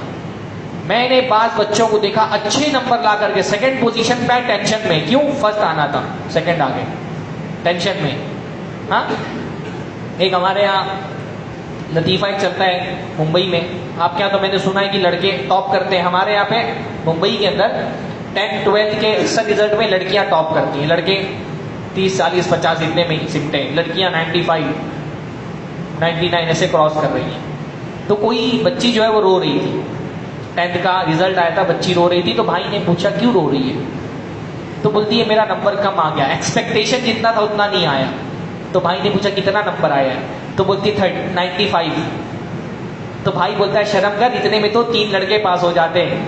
میں نے بعض بچوں کو دیکھا اچھے نمبر لا کر کے سیکنڈ پوزیشن پہ ٹینشن میں۔ کیوں؟ فرسٹ آنا تھا سیکنڈ آگے ٹینشن میں۔ ہاں؟ ایک ہمارے یہاں لطیفہ ایک چلتا ہے ممبئی میں۔ آپ کے یہاں تو میں نے سنا ہے کہ لڑکے ٹاپ کرتے ہیں۔ ہمارے یہاں پہ ممبئی کے اندر ٹینتھ ٹویلتھ کے اکثر رزلٹ میں لڑکیاں ٹاپ کرتی ہیں۔ لڑکے تیس، چالیس، پچاس اتنے میں سمٹے ہیں۔ لڑکیاں نائنٹی فائیو نائنٹی نائن ایسے کراس کر رہی ہیں۔ تو کوئی بچی جو ہے وہ رو رہی تھی۔ ٹینتھ کا رزلٹ آیا تھا، بچی رو رہی تھی۔ تو بھائی نے پوچھا، کیوں رو رہی ہے؟ تو بولتی ہے، میرا نمبر کم آ گیا۔ ایکسپیکٹیشن جتنا تھا اتنا نہیں آیا۔ تو بھائی نے پوچھا کتنا نمبر آیا ہے؟ تو بولتی نائنٹی فائیو۔ تو بھائی بولتا ہے شرم کر، اتنے میں تو تین لڑکے پاس ہو جاتے ہیں۔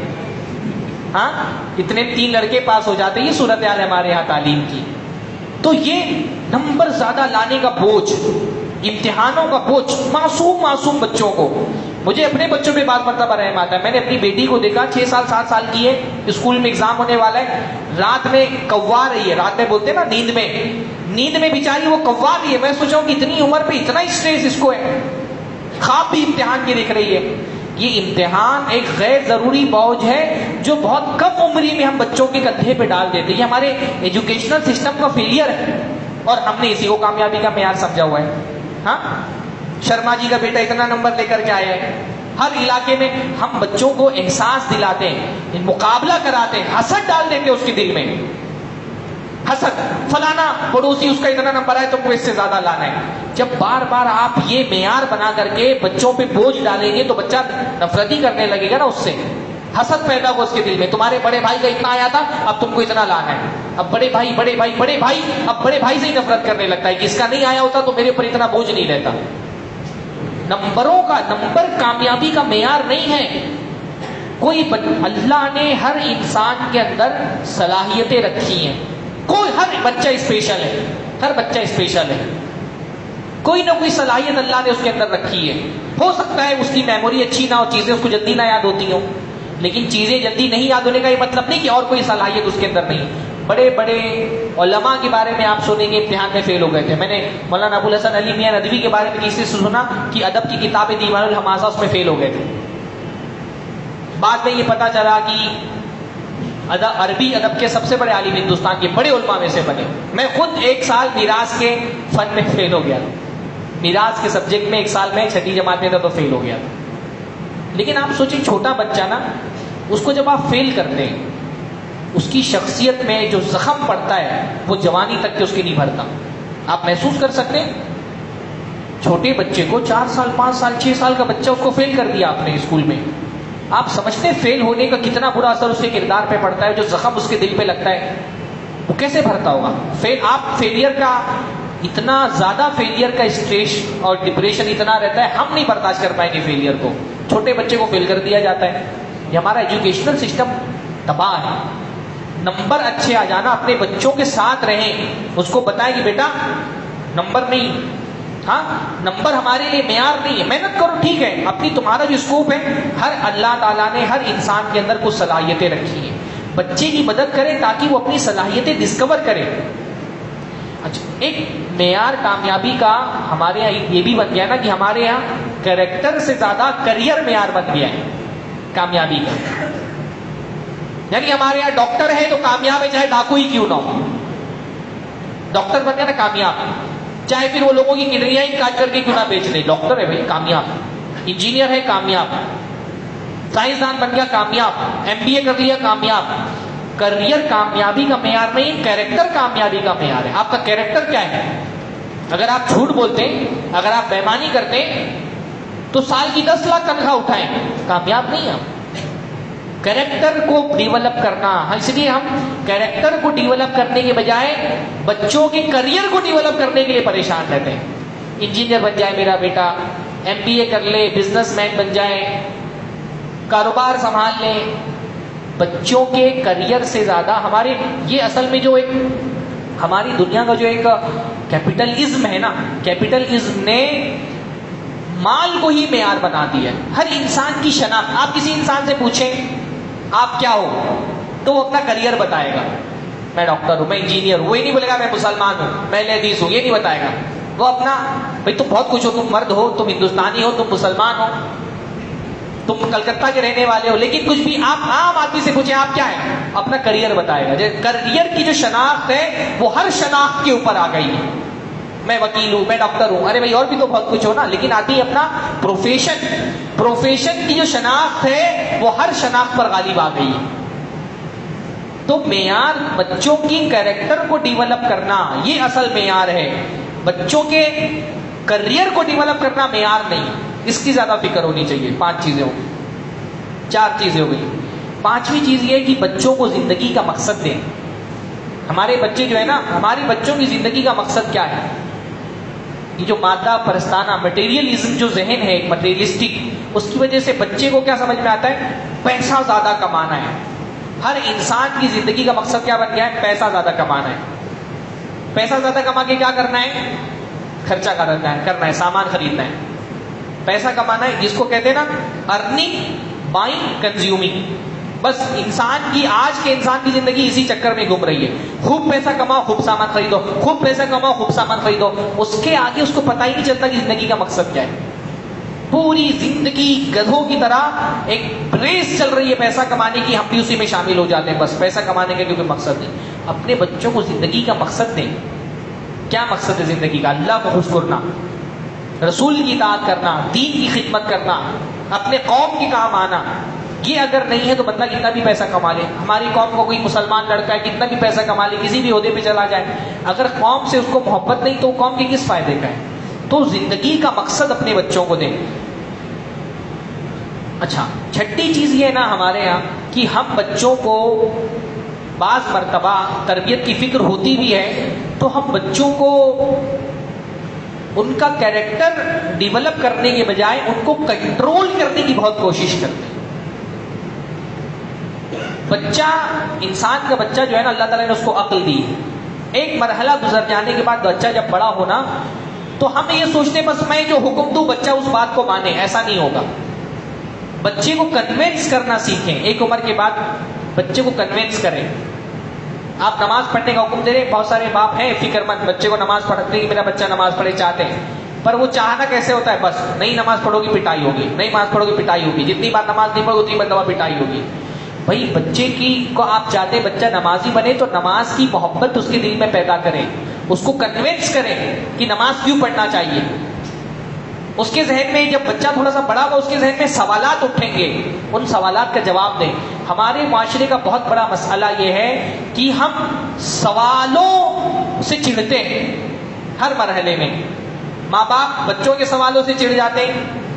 ہاں؟ اتنے تین لڑکے پاس ہو جاتے ہیں، یہ صورت حال ہے ہمارے یہاں تعلیم کی۔ تو یہ نمبر زیادہ لانے کا بوجھ، امتحانوں کا بوجھ، معصوم معصوم بچوں کو۔ مجھے اپنے بچوں پہ بات مرتبہ رحم آتا ہے۔ میں نے اپنی بیٹی کو دیکھا، چھ سال، سات سال کی ہے، اسکول میں ایگزام ہونے والا ہے۔ رات میں کوا رہی ہے رات میں بولتے نا نیند میں۔ نیند میں بیچاری وہ کوا رہی ہے۔ میں سوچا ہوں کہ اتنی عمر پہ اتنا اسٹریس اس کو ہے۔ خواب بھی امتحان کی دکھ رہی ہے۔ یہ امتحان ایک غیر ضروری بوجھ ہے جو بہت کم عمری میں ہم بچوں کے کندھے پہ ڈال دیتے یہ ہمارے ایجوکیشنل سسٹم کا فیلئر ہے اور ہم نے اسی کو کامیابی کا معیار سمجھا ہوا ہے۔ ہاں؟ شرما جی کا بیٹا اتنا نمبر لے کر کے آیا ہے ہر علاقے میں ہم بچوں کو احساس دلاتے ہیں مقابلہ کراتے ہیں، حسد ڈال دیتے ہیں اس کے دل میں۔ حسد، فلانا پڑوسی اس کا اتنا نمبر ہے تو کو اس سے زیادہ لانا ہے جب بار بار آپ یہ معیار بنا کر کے بچوں پہ بوجھ ڈالیں گے تو بچہ نفرتی کرنے لگے گا نا اس سے۔ حسد پیدا ہو اس کے دل میں۔ تمہارے بڑے بھائی کا اتنا آیا تھا، اب تم کو اتنا لانا ہے۔ اب بڑے بھائی بڑے بھائی بڑے بھائی، اب بڑے بھائی سے ہی نفرت کرنے لگتا ہے۔ کہ اس کا نہیں آیا ہوتا تو میرے اوپر اتنا بوجھ نہیں رہتا نمبروں کا نمبر کامیابی کا معیار نہیں ہے۔ کوئی اللہ نے ہر انسان کے اندر صلاحیتیں رکھی ہیں۔ کوئی ہر بچہ اسپیشل ہے۔ ہر بچہ اسپیشل ہے۔ کوئی نہ کوئی صلاحیت اللہ نے اس کے اندر رکھی ہے۔ ہو سکتا ہے اس کی میموری اچھی نہ ہو، چیزیں اس کو جلدی نہ یاد ہوتی ہوں، لیکن چیزیں جلدی نہیں یاد ہونے کا یہ مطلب نہیں کہ اور کوئی صلاحیت اس کے اندر نہیں بڑے بڑے علماء کے بارے میں آپ سنیں گے، امتحان میں فیل ہو گئے تھے۔ میں نے مولانا ابو الحسن علی میاں ندوی کے بارے میں کسی سے سنا کہ ادب کی کتاب دیوان الحماسہ اس میں فیل ہو گئے تھے۔ بعد میں یہ پتا چلا کہ ادب عربی ادب کے سب سے بڑے عالم ہندوستان کے بڑے علماء میں سے بنے۔ میں خود ایک سال میراث کے فن میں فیل ہو گیا تھا۔ میراث کے سبجیکٹ میں ایک سال میں چھٹی جماعت میں تھا تو فیل ہو گیا تھا۔ لیکن آپ سوچیں، چھوٹا بچہ نا، اس کو جب آپ فیل کرتے ہیں اس کی شخصیت میں جو زخم پڑتا ہے، وہ جوانی تک کے اس کی نہیں بھرتا۔ آپ محسوس کر سکتے ہیں؟ چھوٹے بچے کو چار سال، پانچ سال، چھ سال کا بچہ اس کو فیل کر دیا آپ نے اسکول میں۔ آپ سمجھتے ہیں فیل ہونے کا کتنا برا اثر اس کے کردار پہ پڑتا ہے، جو زخم اس کے دل پہ لگتا ہے۔ وہ کیسے بھرتا ہوگا؟ فیل آپ فیلئر کا اتنا زیادہ فیلئر کا اسٹریس اور ڈپریشن اتنا رہتا ہے، ہم نہیں برداشت کر پائیں گے فیلئر کو۔ چھوٹے بچے کو فیل کر دیا جاتا ہے۔ یہ ہمارا ایجوکیشنل سسٹم تباہ ہے۔ نمبر اچھے آ جانا، اپنے بچوں کے ساتھ رہیں۔ اس کو بتائیں کہ بیٹا، نمبر نہیں۔ ہاں نمبر ہمارے لیے معیار نہیں ہے۔ محنت کرو، ٹھیک ہے۔ اپنی تمہارا جو اسکوپ ہے، ہر اللہ تعالیٰ نے ہر انسان کے اندر کچھ صلاحیتیں رکھی ہیں۔ بچے کی مدد کرے تاکہ وہ اپنی صلاحیتیں ڈسکور کرے اچھا ایک معیار کامیابی کا ہمارے یہاں یہ بھی بن گیا نا کہ ہمارے یہاں کریکٹر سے زیادہ کریئر معیار بن گیا ہے۔ کامیابی کا۔ یعنی ہمارے یہاں ڈاکٹر ہے تو کامیاب ہے چاہے ڈاکو ہی کیوں نہ ہو ڈاکٹر بن گیا نا کامیاب۔ چاہے پھر وہ لوگوں کی کنڈریاں ہی کاٹ کر کے کیوں نہ بیچ دے ڈاکٹر ہے بھائی، کامیاب۔ انجینئر ہے، کامیاب۔ سائنسدان بن گیا، کامیاب۔ ایم بی اے کر لیا، کامیاب۔ کریئر کامیابی کا معیار نہیں، کیریکٹر کامیابی کا معیار ہے۔ آپ کا کیریکٹر کیا ہے؟ اگر آپ جھوٹ بولتے، اگر آپ بیمانی کرتے، تو سال کی دس لاکھ تنخواہ اٹھائیں۔ کامیاب نہیں آپ۔ کریکٹر کو ڈیولپ کرنا اس لیے ہم کریکٹر کو ڈیولپ کرنے کے بجائے بچوں کے کریئر کو ڈیولپ کرنے کے لیے پریشان رہتے ہیں انجینئر بن جائے میرا بیٹا ایم بی اے کر لے بزنس مین بن جائے کاروبار سنبھال لیں بچوں کے کریئر سے زیادہ ہمارے یہ اصل میں جو ایک ہماری دنیا کا جو ایک کیپٹلزم ہے نا کیپٹلزم نے مال کو ہی معیار بنا دیا ہر انسان کی شناخت آپ کسی انسان سے پوچھیں آپ کیا ہو؟ تو وہ اپنا کریئر بتائے گا۔ میں ڈاکٹر ہوں، میں انجینئر ہوں، وہی نہیں بولے گا میں مسلمان ہوں، میں لیڈیز ہوں، یہ نہیں بتائے گا۔ وہ اپنا، بھائی تم بہت کچھ ہو، تم مرد ہو، تم ہندوستانی ہو، تم مسلمان ہو، تم کلکتہ کے رہنے والے ہو، لیکن کچھ بھی آپ عام آدمی سے پوچھیں، آپ کیا ہے اپنا کریئر بتائے گا۔ کریئر کی جو شناخت ہے، وہ ہر شناخت کے اوپر آ گئی ہے۔ میں وکیل ہوں، میں ڈاکٹر ہوں۔ ارے بھائی، اور بھی تو بہت کچھ ہو نا، لیکن آدمی اپنا پروفیشن پروفیشن کی جو شناخت ہے، وہ ہر شناخت پر غالب آ گئی۔ ہے تو معیار بچوں کی کیریکٹر کو ڈیولپ کرنا، یہ اصل معیار ہے۔ بچوں کے کریئر کو ڈیولپ کرنا معیار نہیں۔ اس کی زیادہ فکر ہونی چاہیے۔ پانچ چیزیں ہو چار چیزیں ہو گئی۔ پانچویں چیز یہ کہ بچوں کو زندگی کا مقصد دیں۔ ہمارے بچے جو ہے نا، ہماری بچوں کی زندگی کا مقصد کیا ہے؟ یہ جو مادہ پرستانہ مٹیریلزم جو ذہن ہے مٹیریلسٹک اس کی وجہ سے بچے کو کیا سمجھ میں آتا ہے؟ پیسہ زیادہ کمانا ہے۔ ہر انسان کی زندگی کا مقصد کیا بن گیا ہے؟ پیسہ زیادہ کمانا ہے۔ پیسہ زیادہ کما کے کیا کرنا ہے؟ خرچہ کرنا ہے کرنا ہے، سامان خریدنا ہے۔ پیسہ کمانا ہے، جس کو کہتے ہیں نا ارننگ بائنگ کنزیومنگ بس انسان کی آج کے انسان کی زندگی اسی چکر میں گھوم رہی ہے۔ خوب پیسہ کماؤ، خوب سامان خریدو۔ خوب پیسہ کماؤ، خوب سامان خریدو۔ اس کے آگے اس کو پتہ ہی نہیں چلتا کہ زندگی کا مقصد کیا ہے۔ پوری زندگی گدھوں کی طرح ایک ریس چل رہی ہے پیسہ کمانے کی۔ ہم بھی اسی میں شامل ہو جاتے ہیں۔ بس پیسہ کمانے کا کیونکہ مقصد نہیں۔ اپنے بچوں کو زندگی کا مقصد دیں کیا مقصد ہے زندگی کا؟ اللہ کو خوش کرنا، رسول کی اطاعت کرنا، دین کی خدمت کرنا، اپنے قوم کے کام آنا۔ یہ اگر نہیں ہے تو بندہ کتنا بھی پیسہ کما لے۔ ہماری قوم کو کوئی مسلمان لڑکا ہے، کتنا بھی پیسہ کما لے، کسی بھی عہدے پہ چلا جائے۔ اگر قوم سے اس کو محبت نہیں تو قوم کے کس فائدے کا ہے؟ تو زندگی کا مقصد اپنے بچوں کو دیں اچھا چھٹی چیز یہ نا ہمارے یہاں کہ ہم بچوں کو بعض مرتبہ تربیت کی فکر ہوتی بھی ہے تو ہم بچوں کو ان کا کیریکٹر ڈیولپ کرنے کے بجائے ان کو کنٹرول کرنے کی بہت کوشش کرتے ہیں۔ بچہ، انسان کا بچہ جو ہے نا، اللہ تعالیٰ نے اس کو عقل دی۔ ایک مرحلہ گزر جانے کے بعد بچہ جب بڑا ہونا، تو ہم یہ سوچتے بس میں جو حکم دوں، بچہ اس بات کو مانے، ایسا نہیں ہوگا۔ بچے کو کنوینس کرنا سیکھیں۔ ایک عمر کے بعد بچے کو کنوینس کریں۔ آپ نماز پڑھنے کا حکم دے رہے بہت سارے باپ ہیں، فکر مند، بچے کو نماز پڑھتے کہ میرا بچہ نماز پڑھے چاہتے ہیں۔ پر وہ چاہنا کیسے ہوتا ہے؟ بس، نہیں نماز پڑھو گی، پٹائی ہوگی۔ نہیں نماز پڑھو گی، پٹائی ہوگی۔ جتنی بار نماز نہیں پڑھو، اتنی بار دوا پٹائی ہوگی۔ بھائی، بچے کی کو آپ چاہتے بچہ نمازی بنے تو نماز کی محبت اس کے دل میں پیدا کریں۔ اس کو کنوینس کریں کہ نماز کیوں پڑھنا چاہیے۔ اس کے ذہن میں جب بچہ تھوڑا سا بڑا ہوا اس کے ذہن میں سوالات اٹھیں گے۔ ان سوالات کا جواب دیں۔ ہمارے معاشرے کا بہت بڑا مسئلہ یہ ہے کہ ہم سوالوں سے چڑھتے ہیں ہر مرحلے میں۔ ماں باپ بچوں کے سوالوں سے چڑھ جاتے ہیں۔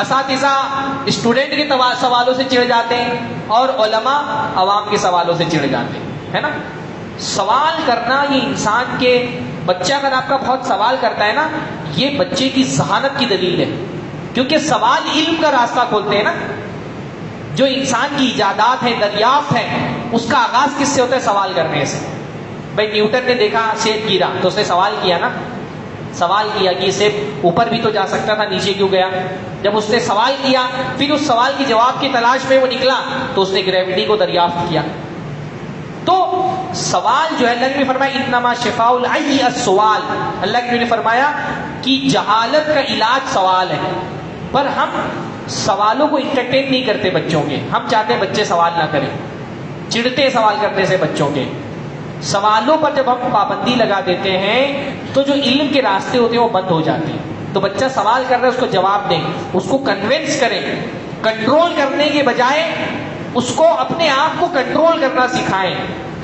اساتذہ اسٹوڈنٹ کے سوالوں سے چڑھ جاتے ہیں اور علماء عوام کے سوالوں سے چڑھ جاتے ہیں، ہے نا؟ سوال کرنا یہ انسان کے بچہ اگر آپ کا بہت سوال کرتا ہے نا، یہ بچے کی ذہانت کی دلیل ہے۔ کیونکہ سوال علم کا راستہ کھولتے ہیں نا۔ جو انسان کی ایجادات ہے دریافت ہے اس کا آغاز کس سے ہوتا ہے؟ سوال کرنے سے۔ بھائی نیوٹن نے دیکھا سیب گرا تو اس نے سوال کیا نا۔ سوال کیا کہ سیب اوپر بھی تو جا سکتا تھا، نیچے کیوں گیا؟ جب اس نے سوال کیا، پھر اس سوال کی جواب کی تلاش میں وہ نکلا تو اس نے گریوٹی کو دریافت کیا۔ تو سوال جو ہے، اللہ نے فرمایا اتنا شفا السوال۔ اللہ نے فرمایا کہ جہالت کا علاج سوال ہے، پر ہم سوالوں کو انٹرٹین نہیں کرتے بچوں کے۔ ہم چاہتے ہیں بچے سوال نہ کریں چڑتے سوال کرنے سے بچوں کے۔ سوالوں پر جب ہم پابندی لگا دیتے ہیں تو جو علم کے راستے ہوتے ہیں وہ بند ہو جاتے ہیں۔ تو بچہ سوال کر رہا ہے، اس کو جواب دیں۔ اس کو کنوینس کریں۔ کنٹرول کرنے کے بجائے اس کو اپنے آپ کو کنٹرول کرنا سکھائیں۔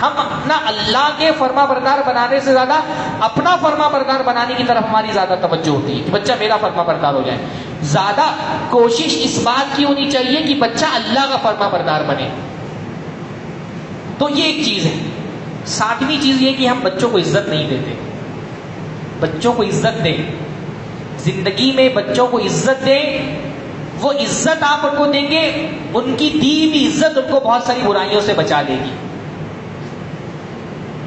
ہم اپنا اللہ کے فرما بردار بنانے سے زیادہ اپنا فرما بردار بنانے کی طرف ہماری زیادہ توجہ ہوتی ہے کہ بچہ میرا فرما بردار ہو جائے۔ زیادہ کوشش اس بات کی ہونی چاہیے کہ بچہ اللہ کا فرما بردار بنے۔ تو یہ ایک چیز ہے۔ ساتویں چیز یہ کہ ہم بچوں کو عزت نہیں دیتے۔ بچوں کو عزت دیں۔ زندگی میں بچوں کو عزت دیں۔ وہ عزت آپ ان کو دیں گے۔ ان کی دی ہوئی عزت ان کو بہت ساری برائیوں سے بچا دے گی۔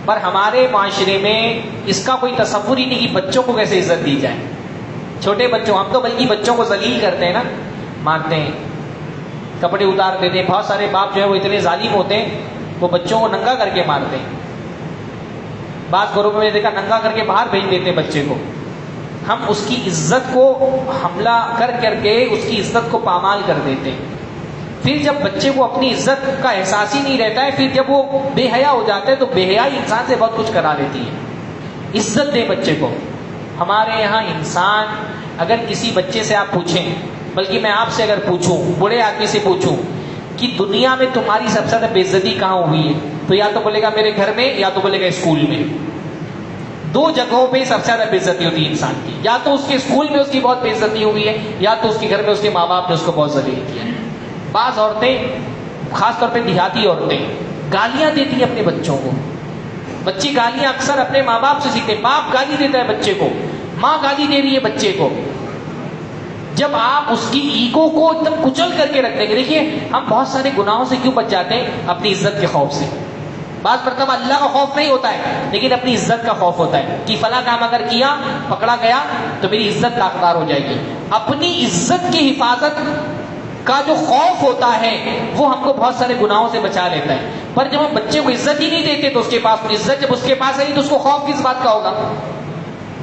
پر ہمارے معاشرے میں اس کا کوئی تصور ہی نہیں کہ بچوں کو کیسے عزت دی جائے۔ چھوٹے بچوں، ہم تو بلکہ بچوں کو ذلیل کرتے ہیں نا مارتے ہیں۔ کپڑے اتار دیتے ہیں۔ بہت سارے باپ جو ہے وہ اتنے ظالم ہوتے ہیں، وہ بچوں کو ننگا کر کے مارتے ہیں۔ بعض گھروں میں دیکھا، ننگا کر کے باہر بھیج دیتے ہیں بچے کو۔ ہم اس کی عزت کو حملہ کر کر کے اس کی عزت کو پامال کر دیتے ہیں۔ پھر جب بچے کو اپنی عزت کا احساس ہی نہیں رہتا ہے، پھر جب وہ بے حیا ہو جاتا ہے تو بے حیا انسان سے بہت کچھ کرا دیتی ہے۔ عزت دیں بچے کو۔ ہمارے یہاں انسان اگر کسی بچے سے آپ پوچھیں، بلکہ میں آپ سے اگر پوچھوں، بڑے آدمی سے پوچھوں کہ دنیا میں تمہاری سب سے زیادہ بےزتی کہاں ہوئی ہے؟ تو یا تو بولے گا میرے گھر میں، یا تو بولے گا اسکول میں۔ دو جگہوں پہ سب سے زیادہ بےزتی ہوتی ہے انسان کی۔ یا تو اس کے اسکول میں اس کی بہت بےزتی ہوئی ہے، یا تو اس کے گھر میں اس کے ماں باپ نے اس کو بہت ذلیل کیا ہے۔ بعض عورتیں، خاص طور پہ دیہاتی عورتیں، گالیاں دیتی ہیں اپنے بچوں کو۔ بچی گالیاں اکثر اپنے ماں باپ سے سیکھتے باپ گالی دیتا ہے بچے کو۔ ماں گالی دے رہی ہے بچے کو۔ جب آپ اس کی ایگو کو ایک دم کچل کر کے رکھ دیں گے دیکھیے، ہم بہت سارے گناہوں سے کیوں بچ جاتے ہیں؟ اپنی عزت کے خوف سے۔ بعض مرتبہ اللہ کا خوف نہیں ہوتا ہے، لیکن اپنی عزت کا خوف ہوتا ہے۔ کہ فلاں کام اگر کیا، پکڑا گیا، تو میری عزت داغدار ہو جائے گی۔ اپنی عزت کی حفاظت کا جو خوف ہوتا ہے، وہ ہم کو بہت سارے گناہوں سے بچا لیتا ہے۔ پر جب ہم بچے کو عزت ہی نہیں دیتے تو اس کے پاس، عزت جب اس کے پاس آئی تو اس کو خوف کس بات کا ہوگا؟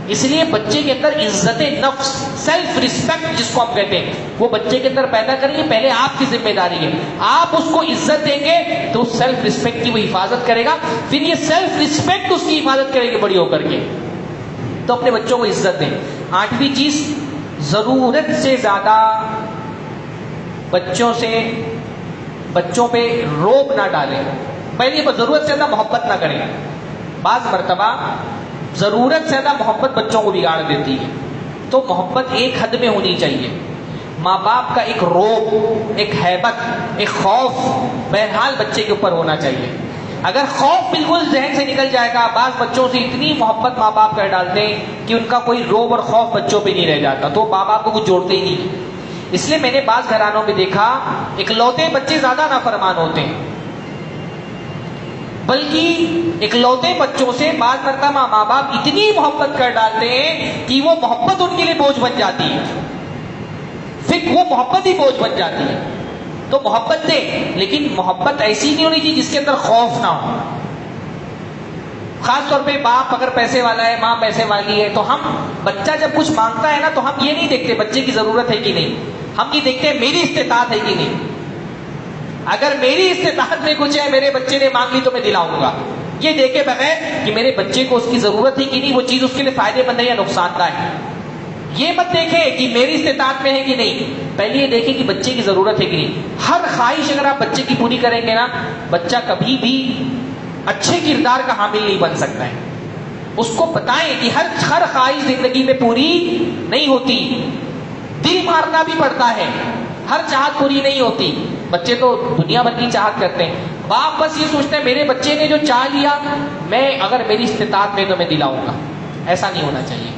اس لیے بچے کے اندر عزت نفس سیلف رسپیکٹ جس کو ہم کہتے ہیں، وہ بچے کے اندر پیدا کریں گے، پہلے آپ کی ذمہ داری ہے۔ آپ اس کو عزت دیں گے تو سیلف رسپیکٹ کی وہ حفاظت کرے گا، پھر یہ سیلف رسپیکٹ اس کی حفاظت کرے گی بڑی ہو کر کے۔ تو اپنے بچوں کو عزت دیں۔ آٹھویں چیز، ضرورت سے زیادہ بچوں سے، بچوں پہ روب نہ ڈالیں۔ پہلے ضرورت سے زیادہ محبت نہ کریں۔ بعض مرتبہ ضرورت سے زیادہ محبت بچوں کو بگاڑ دیتی ہے۔ تو محبت ایک حد میں ہونی چاہیے۔ ماں باپ کا ایک روب، ایک حیبت، ایک خوف بہرحال بچے کے اوپر ہونا چاہیے۔ اگر خوف بالکل ذہن سے نکل جائے گا، بعض بچوں سے اتنی محبت ماں باپ کر ڈالتے ہیں کہ ان کا کوئی روب اور خوف بچوں پہ نہیں رہ جاتا، تو ماں باپ کو کچھ جوڑتے ہی نہیں۔ اس لیے میں نے بعض گھرانوں میں دیکھا، اکلوتے بچے زیادہ نافرمان ہوتے ہیں۔ بلکہ اکلوتے بچوں سے بعض مرتبہ ماں باپ اتنی محبت کر ڈالتے ہیں کہ وہ محبت ان کے لیے بوجھ بن جاتی ہے۔ پھر وہ محبت ہی بوجھ بن جاتی ہے۔ تو محبت دے، لیکن محبت ایسی نہیں ہونی چاہیے جس کے اندر خوف نہ ہو۔ خاص طور پہ باپ اگر پیسے والا ہے، ماں پیسے والی ہے، تو ہم بچہ جب کچھ مانگتا ہے نا، تو ہم یہ نہیں دیکھتے بچے کی ضرورت ہے کہ نہیں۔ ہم یہ دیکھتے ہیں میری استطاعت ہے کہ نہیں۔ اگر میری استطاعت میں کچھ ہے، میرے بچے نے مانگ لی تو میں دلاؤں گا۔ یہ دیکھے بغیر کہ میرے بچے کو اس کی ضرورت ہی کہ نہیں، وہ چیز اس کے لیے فائدے مند ہے یا نقصان دہ ہے۔ یہ مت دیکھے کہ میری استطاعت میں ہے کہ نہیں۔ پہلے یہ دیکھیں کہ بچے کی ضرورت ہے کہ نہیں۔ ہر خواہش اگر آپ بچے کی پوری کریں گے نا، بچہ کبھی بھی اچھے کردار کا حامل نہیں بن سکتا ہے۔ اس کو بتائیں کہ ہر ہر خواہش زندگی میں پوری نہیں ہوتی۔ دل مارنا بھی پڑتا ہے۔ ہر چاہت پوری نہیں ہوتی۔ بچے تو دنیا بھر کی چاہت کرتے ہیں۔ باپ بس یہ سوچتے ہیں میرے بچے نے جو چاہ لیا، میں اگر میری استطاعت میں تو میں دلاؤں گا۔ ایسا نہیں ہونا چاہیے۔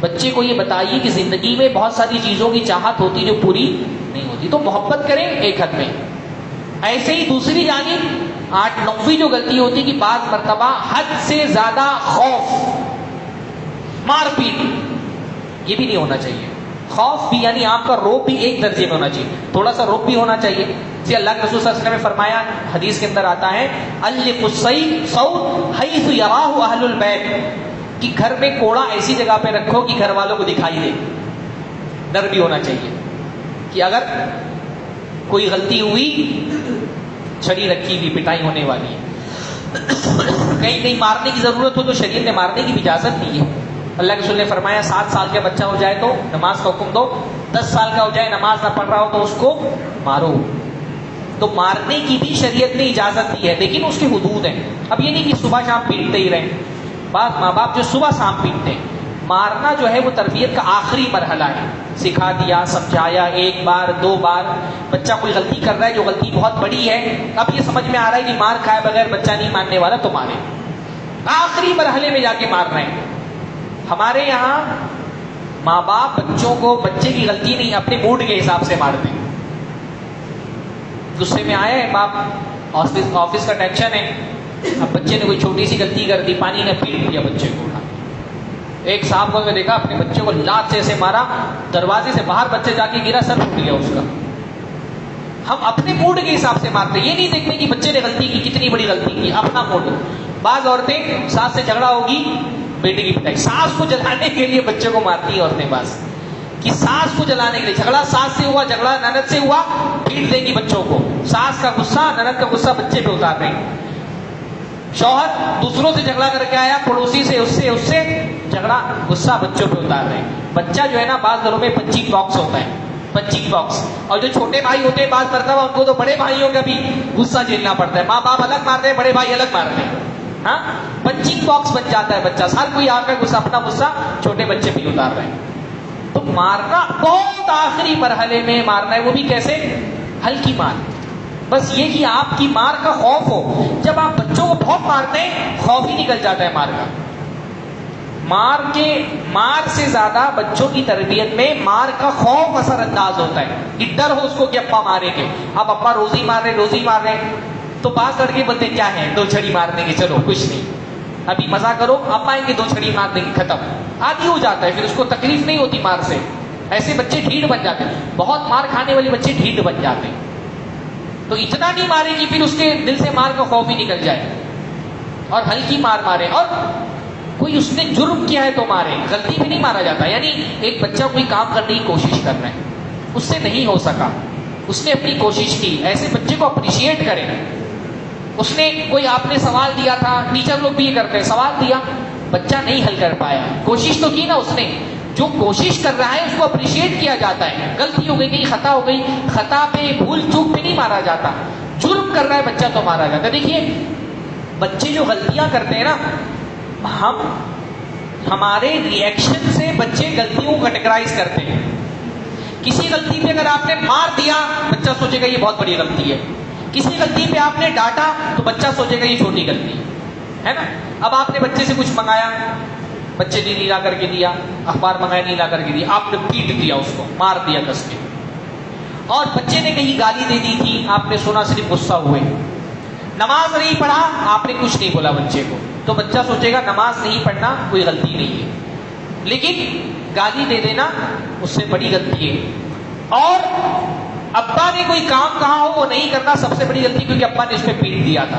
بچے کو یہ بتائیے کہ زندگی میں بہت ساری چیزوں کی چاہت ہوتی جو پوری نہیں ہوتی۔ تو محبت کریں ایک حد میں۔ ایسے ہی دوسری جانب، آٹھ نوی جو غلطی ہوتی کہ بعض مرتبہ حد سے زیادہ خوف، مار پیٹ، یہ بھی نہیں ہونا چاہیے۔ خوف بھی یعنی آپ کا روپ بھی ایک درجے میں ہونا چاہیے۔ تھوڑا سا روپ بھی ہونا چاہیے۔ جی اللہ کے رسول صلی اللہ علیہ وسلم نے فرمایا، حدیث کے اندر آتا ہے اہل البیت کہ گھر میں کوڑا ایسی جگہ پہ رکھو کہ گھر والوں کو دکھائی دے۔ ڈر بھی ہونا چاہیے کہ اگر کوئی غلطی ہوئی، چھڑی رکھی ہوئی، پٹائی ہونے والی ہے۔ کہیں کہیں مارنے کی ضرورت ہو تو شریر نے مارنے کی اجازت نہیں ہے۔ اللہ کے نے فرمایا، سات سال کا بچہ ہو جائے تو نماز کا حکم دو، دس سال کا ہو جائے نماز نہ پڑھ رہا ہو تو اس کو مارو۔ تو مارنے کی بھی شریعت نے اجازت دی ہے، لیکن اس کی حدود ہیں۔ اب یہ نہیں کہ صبح شام پیٹتے ہی رہیں۔ بعض ماں باپ جو صبح شام پیٹتے ہیں، مارنا جو ہے وہ تربیت کا آخری مرحلہ ہے۔ سکھا دیا، سمجھایا، ایک بار، دو بار۔ بچہ کوئی غلطی کر رہا ہے جو غلطی بہت بڑی ہے، اب یہ سمجھ میں آ رہا ہے کہ مار کھائے بغیر بچہ نہیں ماننے والا تو مارے۔ آخری مرحلے میں جا کے مار رہے ہیں۔ ہمارے یہاں ماں باپ بچوں کو بچے کی غلطی نہیں اپنے موڈ کے حساب سے مارتے غصے میں آئے، باپ آفس آفس کا ٹینشن ہے۔ اب بچے نے کوئی چھوٹی سی غلطی کر دی، پانی نے پیٹ دیا بچے کو۔ اٹھا ایک صاحب کو میں دیکھا، اپنے بچے کو لات سے ایسے مارا، دروازے سے باہر بچے جا کے گرا، سر ٹوٹ گیا اس کا۔ ہم اپنے موڈ کے حساب سے مارتے یہ نہیں دیکھتے کہ بچے نے غلطی کی، کتنی بڑی غلطی کی، اپنا موڈ۔ بعض عورتیں ساتھ سے جھگڑا ہوگی بیٹے کی پٹائی ساس کو جلانے کے لیے بچے کو مارتی ہیں عورتیں بس۔ کہ ساس کو جلانے کے لیے، جھگڑا ساس سے ہوا، جھگڑا نند سے ہوا پیٹ دیں گی بچوں کو۔ ساس کا غصہ، نند کا غصہ بچے پہ اتار دیں گے شوہر دوسروں سے جھگڑا کر کے آیا، پڑوسی سے، اس سے اس سے جھگڑا، غصہ بچوں پہ اتار رہے بچہ جو ہے نا، بعض گھروں میں پنچنگ باکس ہوتا ہے پنچنگ باکس اور جو چھوٹے بھائی ہوتے ہیں، بعض مرتبہ ان کو تو بڑے بھائیوں کا بھی غصہ جھیلنا پڑتا ہے۔ ماں باپ الگ مارتے ہیں، بڑے بھائی الگ مارتے ہیں۔ ہاں؟ پنچنگ باکس بن جاتا ہے بچہ۔ ہر کوئی آ کر غصہ اپنا غصہ چھوٹے بچے بھی اتار رہے ہیں۔ تو مارنا بہت آخری مرحلے میں مارنا ہے۔ وہ بھی کیسے؟ ہلکی مار۔ بس یہ کہ آپ کی مار کا خوف ہو۔ جب آپ بچوں کو بہت مارتے ہیں، خوف ہی نکل جاتا ہے مار کا۔ مار کے، مار سے زیادہ بچوں کی تربیت میں مار کا خوف اثر انداز ہوتا ہے۔ کہ ڈر ہو اس کو کہ ابا مارے گے اب ابا روزی مار رہے، روزی مار رہے۔ تو بعض لڑکے بولتے کیا ہے دو چھڑی مار دیں گے، چلو، کچھ نہیں۔ ابھی مزہ کرو، اب آئیں گے، دو چھڑی مار دیں گے، ختم۔ آدھی ہو جاتا ہے، پھر اس کو تکلیف نہیں ہوتی مار سے۔ ایسے بچے ڈھیڑ بن جاتے ہیں۔ بہت مار کھانے والے بچے ڈھیڑ بن جاتے ہیں۔ تو اتنا نہیں مارے کہ پھر اس کے دل سے مار کا خوف ہی نکل جائے۔ اور ہلکی مار مارے۔ اور کوئی اس نے جرم کیا ہے تو مارے۔ غلطی بھی نہیں مارا جاتا۔ یعنی ایک بچہ کوئی کام کرنے کی کوشش کر رہا ہے۔ اس سے نہیں ہو سکا۔ اس نے اپنی کوشش کی۔ ایسے بچے کو اپریشیٹ کریں اس نے کوئی آپ نے سوال دیا تھا ٹیچر لوگ بھی یہ کرتے ہیں، سوال دیا، بچہ نہیں حل کر پایا۔ کوشش تو کی نا اس نے۔ جو کوشش کر رہا ہے، اس کو اپریشیٹ کیا جاتا ہے۔ غلطی ہو گئی، کہیں خطا ہو گئی، خطا پہ، بھول چوک پہ نہیں مارا جاتا۔ جرم کر رہا ہے، بچہ تو مارا جاتا۔ ہے دیکھیے، بچے جو غلطیاں کرتے ہیں نا، ہم، ہمارے ریئیکشن سے بچے غلطیوں کو کیٹیگرائز کرتے ہیں۔ کسی غلطی پہ اگر آپ نے مار دیا، بچہ سوچے گا یہ بہت بڑی غلطی ہے۔ کسی غلطی پہ آپ نے ڈانٹا تو بچہ سوچے گا یہ چھوٹی غلطی ہے۔ نا؟ اب آپ نے بچے سے کچھ منگایا، بچے نے نہیں لا کر کے دیا، اخبار منگایا نہیں لا کر کے دیا، آپ نے پیٹ دیا اس کو، مار دیا کس کے؟ اور بچے نے کہیں گالی دے دی تھی، آپ نے سنا صرف غصہ ہوئے۔ نماز نہیں پڑھا، آپ نے کچھ نہیں بولا بچے کو۔ تو بچہ سوچے گا نماز نہیں پڑھنا کوئی غلطی نہیں ہے۔ لیکن گالی دے دینا اس سے بڑی غلطی ہے۔ اور ابا نے کوئی کام کہا ہو وہ نہیں کرنا سب سے بڑی غلطی کیونکہ ابا نے اس پہ پیٹ دیا تھا۔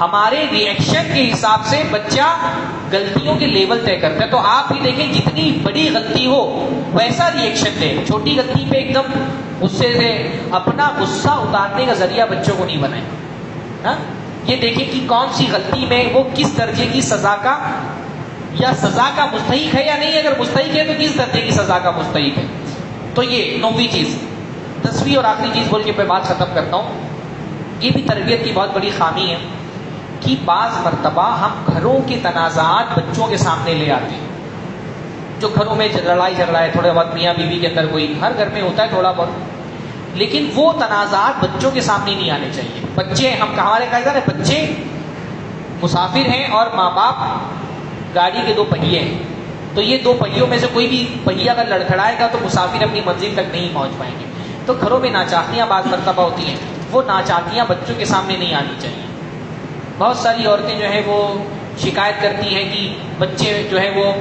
ہمارے ریئیکشن کے حساب سے بچہ غلطیوں کے لیول طے کرتا ہے۔ تو آپ بھی دیکھیں جتنی بڑی غلطی ہو ویسا ریئیکشن دے چھوٹی غلطی پہ ایک دم غصے سے اپنا غصہ اتارنے کا ذریعہ بچوں کو نہیں بنائے ہاں؟ یہ دیکھیں کہ کون سی غلطی میں وہ کس درجے کی سزا کا یا سزا کا مستحق ہے یا نہیں۔ اگر مستحق ہے تو کس درجے کی سزا کا مستحق ہے؟ تو یہ نویں چیز۔ دسویں اور آخری چیز بول کے میں بات ختم کرتا ہوں۔ یہ بھی تربیت کی بہت بڑی خامی ہے کہ بعض مرتبہ ہم گھروں کے تنازعات بچوں کے سامنے لے آتے ہیں۔ جو گھروں میں لڑائی جھگڑا ہے، تھوڑے بہت میاں بیوی کے اندر کوئی ہر گھر میں ہوتا ہے تھوڑا بہت۔ لیکن وہ تنازعات بچوں کے سامنے نہیں آنے چاہیے۔ بچے ہم ہمارے قاعدہ ہے، بچے مسافر ہیں اور ماں باپ گاڑی کے دو پہیے ہیں۔ تو یہ دو پہیوں میں سے کوئی بھی پہیا اگر لڑکھڑائے گا تو مسافر اپنی منزل تک نہیں پہنچ پائیں گے۔ تو گھروں میں ناچاکیاں بعض مرتبہ ہوتی ہیں۔ وہ ناچاکیاں بچوں کے سامنے نہیں آنی چاہیے۔ بہت ساری عورتیں جو ہیں وہ شکایت کرتی ہیں کہ بچے جو ہیں وہ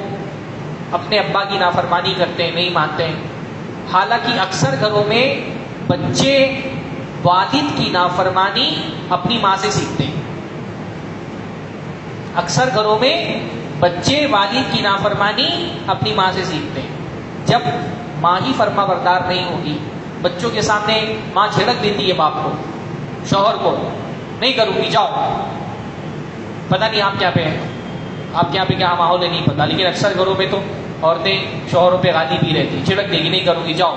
اپنے ابا کی نافرمانی کرتے ہیں، نہیں مانتے ہیں۔ حالانکہ اکثر گھروں میں بچے والد کی نافرمانی اپنی ماں سے سیکھتے ہیں۔ اکثر گھروں میں بچے والد کی نافرمانی اپنی ماں سے سیکھتے ہیں۔ جب ماں ہی فرما بردار نہیں ہوگی بچوں کے سامنے ماں جھڑک دیتی ہے باپ کو، شوہر کو، نہیں کروں گی، جاؤ۔ پتہ نہیں آپ کیا پہ ہیں۔ آپ کے یہاں پہ کیا ماحول ہے؟ نہیں پتا لیکن اکثر گھروں میں تو عورتیں شوہروں پہ غالی بھی رہتی چھڑک دے گی، نہیں کروں گی، جاؤ۔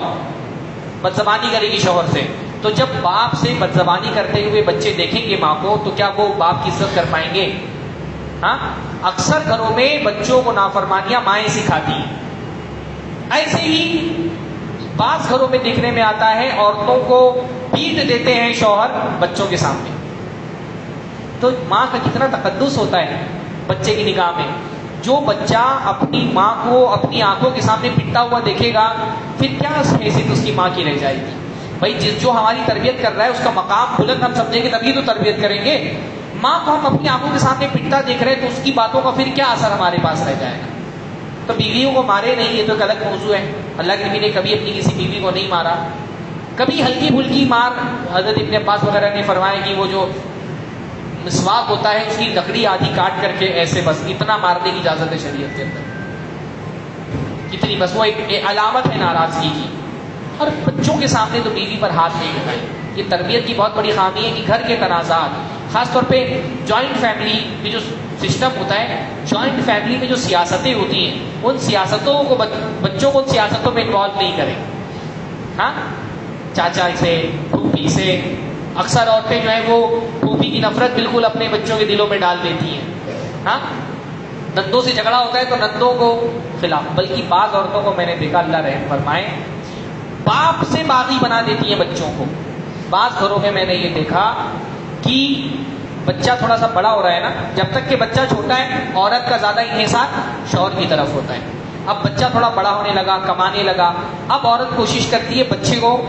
بد زبانی کرے گی شوہر سے۔ تو جب باپ سے بد زبانی کرتے ہوئے بچے دیکھیں گے ماں کو، تو کیا وہ باپ کی عزت کر پائیں گے؟ ہاں؟ اکثر گھروں میں بچوں کو نافرمانیاں مائیں سکھاتی ہیں۔ ایسے ہی بعض گھروں میں دیکھنے میں آتا ہے، عورتوں کو پیٹ دیتے ہیں شوہر بچوں کے سامنے۔ تو ماں کا کتنا تقدس ہوتا ہے بچے کی نگاہ میں۔ جو بچہ اپنی ماں کو اپنی آنکھوں کے سامنے پٹتا ہوا دیکھے گا، پھر کیا حیثیت اس کی ماں کی رہ جائے گی؟ بھائی، جس جو ہماری تربیت کر رہا ہے، اس کا مقام بلند ہم سمجھیں گے، تبھی تو تربیت کریں گے۔ ماں کو ہم اپنی آنکھوں کے سامنے پٹتا دیکھ رہے ہیں، تو اس کی باتوں کا پھر کیا اثر ہمارے پاس رہ جائے گا؟ تو بیویوں کو مارے نہیں، یہ تو ایک الگ موضوع ہے۔ اللہ کے نبی نے کبھی اپنی کسی بیوی کو نہیں مارا۔ کبھی ہلکی پھلکی مار۔ حضرت ابن عباس وغیرہ نے فرمایا کہ وہ جو مسواک ہوتا ہے، اس کی لکڑی آدھی کاٹ کر کے ایسے بس اتنا مارنے کی اجازت ہے شریعت کے اندر۔ کتنی بس، وہ ایک علامت ہے ناراضگی کی۔ اور بچوں کے سامنے تو بیوی پر ہاتھ نہیں لگائے یہ تربیت کی بہت بڑی خامی ہے کہ گھر کے تنازعات۔ خاص طور پہ جوائنٹ فیملی کی جو سسٹم ہوتا ہے جوائنٹ فیملی میں جو سیاستیں ہوتی ہیں، ان سیاستوں کو بچوں کو ان سیاستوں میں انوالو نہیں کریں۔ ہاں؟ چاچا سے، پھوپھی سے۔ اکثر عورتیں جو ہیں وہ پھوپھی کی نفرت بالکل اپنے بچوں کے دلوں میں ڈال دیتی ہیں۔ ہاں؟ نندوں سے جھگڑا ہوتا ہے تو نندوں کو خلاف، بلکہ بعض عورتوں کو میں نے دیکھا، اللہ رحم فرمائے، باپ سے باغی بنا دیتی ہیں بچوں کو۔ بعض گھروں میں میں نے یہ دیکھا کہ بچہ تھوڑا سا بڑا ہو رہا ہے نا، جب تک کہ بچہ چھوٹا ہے، عورت کا زیادہ انحصار شوہر کی طرف ہوتا ہے۔ اب بچہ تھوڑا بڑا ہونے لگا، کمانے لگا، اب عورت کوشش کرتی ہے بچے کو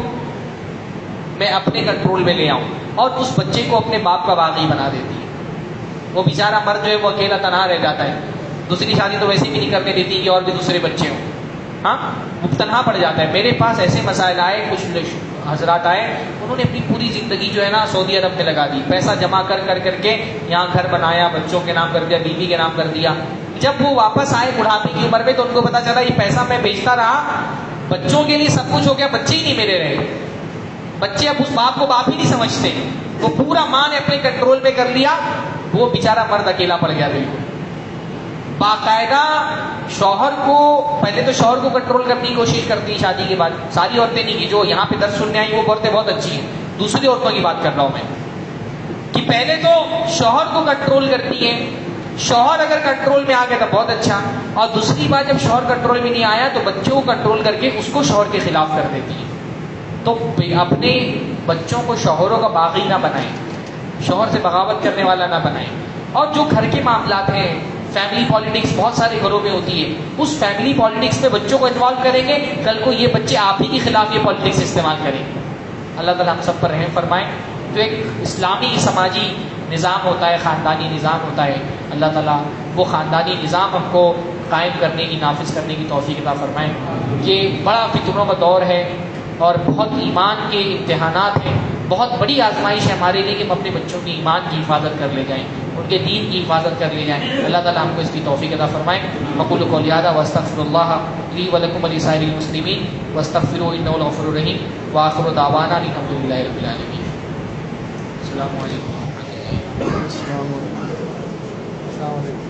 میں اپنے کنٹرول میں لے آؤں اور اس بچے کو اپنے باپ کا باغی بنا دیتی ہے۔ وہ بیچارہ مرد جو ہے، وہ اکیلا تنہا رہ جاتا ہے۔ دوسری شادی تو ویسے بھی نہیں کرنے دیتی کہ اور بھی دوسرے بچے ہوں۔ ہاں؟ وہ تنہا پڑ جاتا ہے۔ میرے پاس ایسے مسائل آئے، کچھ حضرات آئے، انہوں نے اپنی پوری زندگی جو ہے نا سعودی عرب میں لگا دی۔ پیسہ جمع کر کر کر کے یہاں گھر بنایا، بچوں کے نام کر دیا، بیوی کے نام کر دیا۔ جب وہ واپس آئے بڑھاپے کی عمر میں تو ان کو پتا چلا، یہ پیسہ میں بیچتا رہا۔ بچوں کے لیے سب کچھ ہو گیا، بچے ہی نہیں میرے رہے۔ بچے اب اس باپ کو باپ ہی نہیں سمجھتے۔ وہ پورا ماں نے اپنے کنٹرول میں کر لیا، وہ بےچارا مرد اکیلا پڑ گیا بالکل باقاعدہ شوہر کو پہلے تو شوہر کو کنٹرول کرنے کی کوشش کرتی شادی کے بعد۔ ساری عورتیں نہیں کی جو یہاں پہ درد سننے آئی وہ عورتیں بہت اچھی ہیں۔ دوسری عورتوں کی بات کر رہا ہوں میں۔ کہ پہلے تو شوہر کو کنٹرول کرتی ہیں۔ شوہر اگر کنٹرول میں آ گیا تو بہت اچھا۔ اور دوسری بات، جب شوہر کنٹرول میں نہیں آیا تو بچوں کو کنٹرول کر کے اس کو شوہر کے خلاف کر دیتی ہے تو اپنے بچوں کو شوہروں کا باغی نہ بنائیں۔ شوہر سے بغاوت کرنے والا نہ بنائیں۔ اور جو گھر کے معاملات ہیں فیملی پالیٹکس بہت سارے گھروں میں ہوتی ہے۔ اس فیملی پالیٹکس میں بچوں کو انوالو کریں گے، کل کو یہ بچے آپ ہی کے خلاف یہ پالیٹکس استعمال کریں گے۔ اللہ تعالیٰ ہم سب پر رحم فرمائیں جو ایک اسلامی سماجی نظام ہوتا ہے، خاندانی نظام ہوتا ہے۔ اللہ تعالیٰ وہ خاندانی نظام ہم کو قائم کرنے کی، نافذ کرنے کی توفیق عطا فرمائیں یہ بڑا فطروں کا دور ہے۔ اور بہت ایمان کے امتحانات ہیں۔ بہت بڑی آزمائش ہے ہمارے لیے کہ ہم اپنے بچوں کی ایمان کی حفاظت کر لے جائیں، ان کے دین کی حفاظت کر لے جائیں۔ اللہ تعالیٰ ہم کو اس کی توفیق ادا فرمائیں مقول کو لیادہ وسطر اللہ علی ولکم علی سائر المسلمین وسطر الغفر الرحیم۔ واخر داوانا علی الحمد للہ رب العالمین۔ السلام علیکم۔ السلام علیکم۔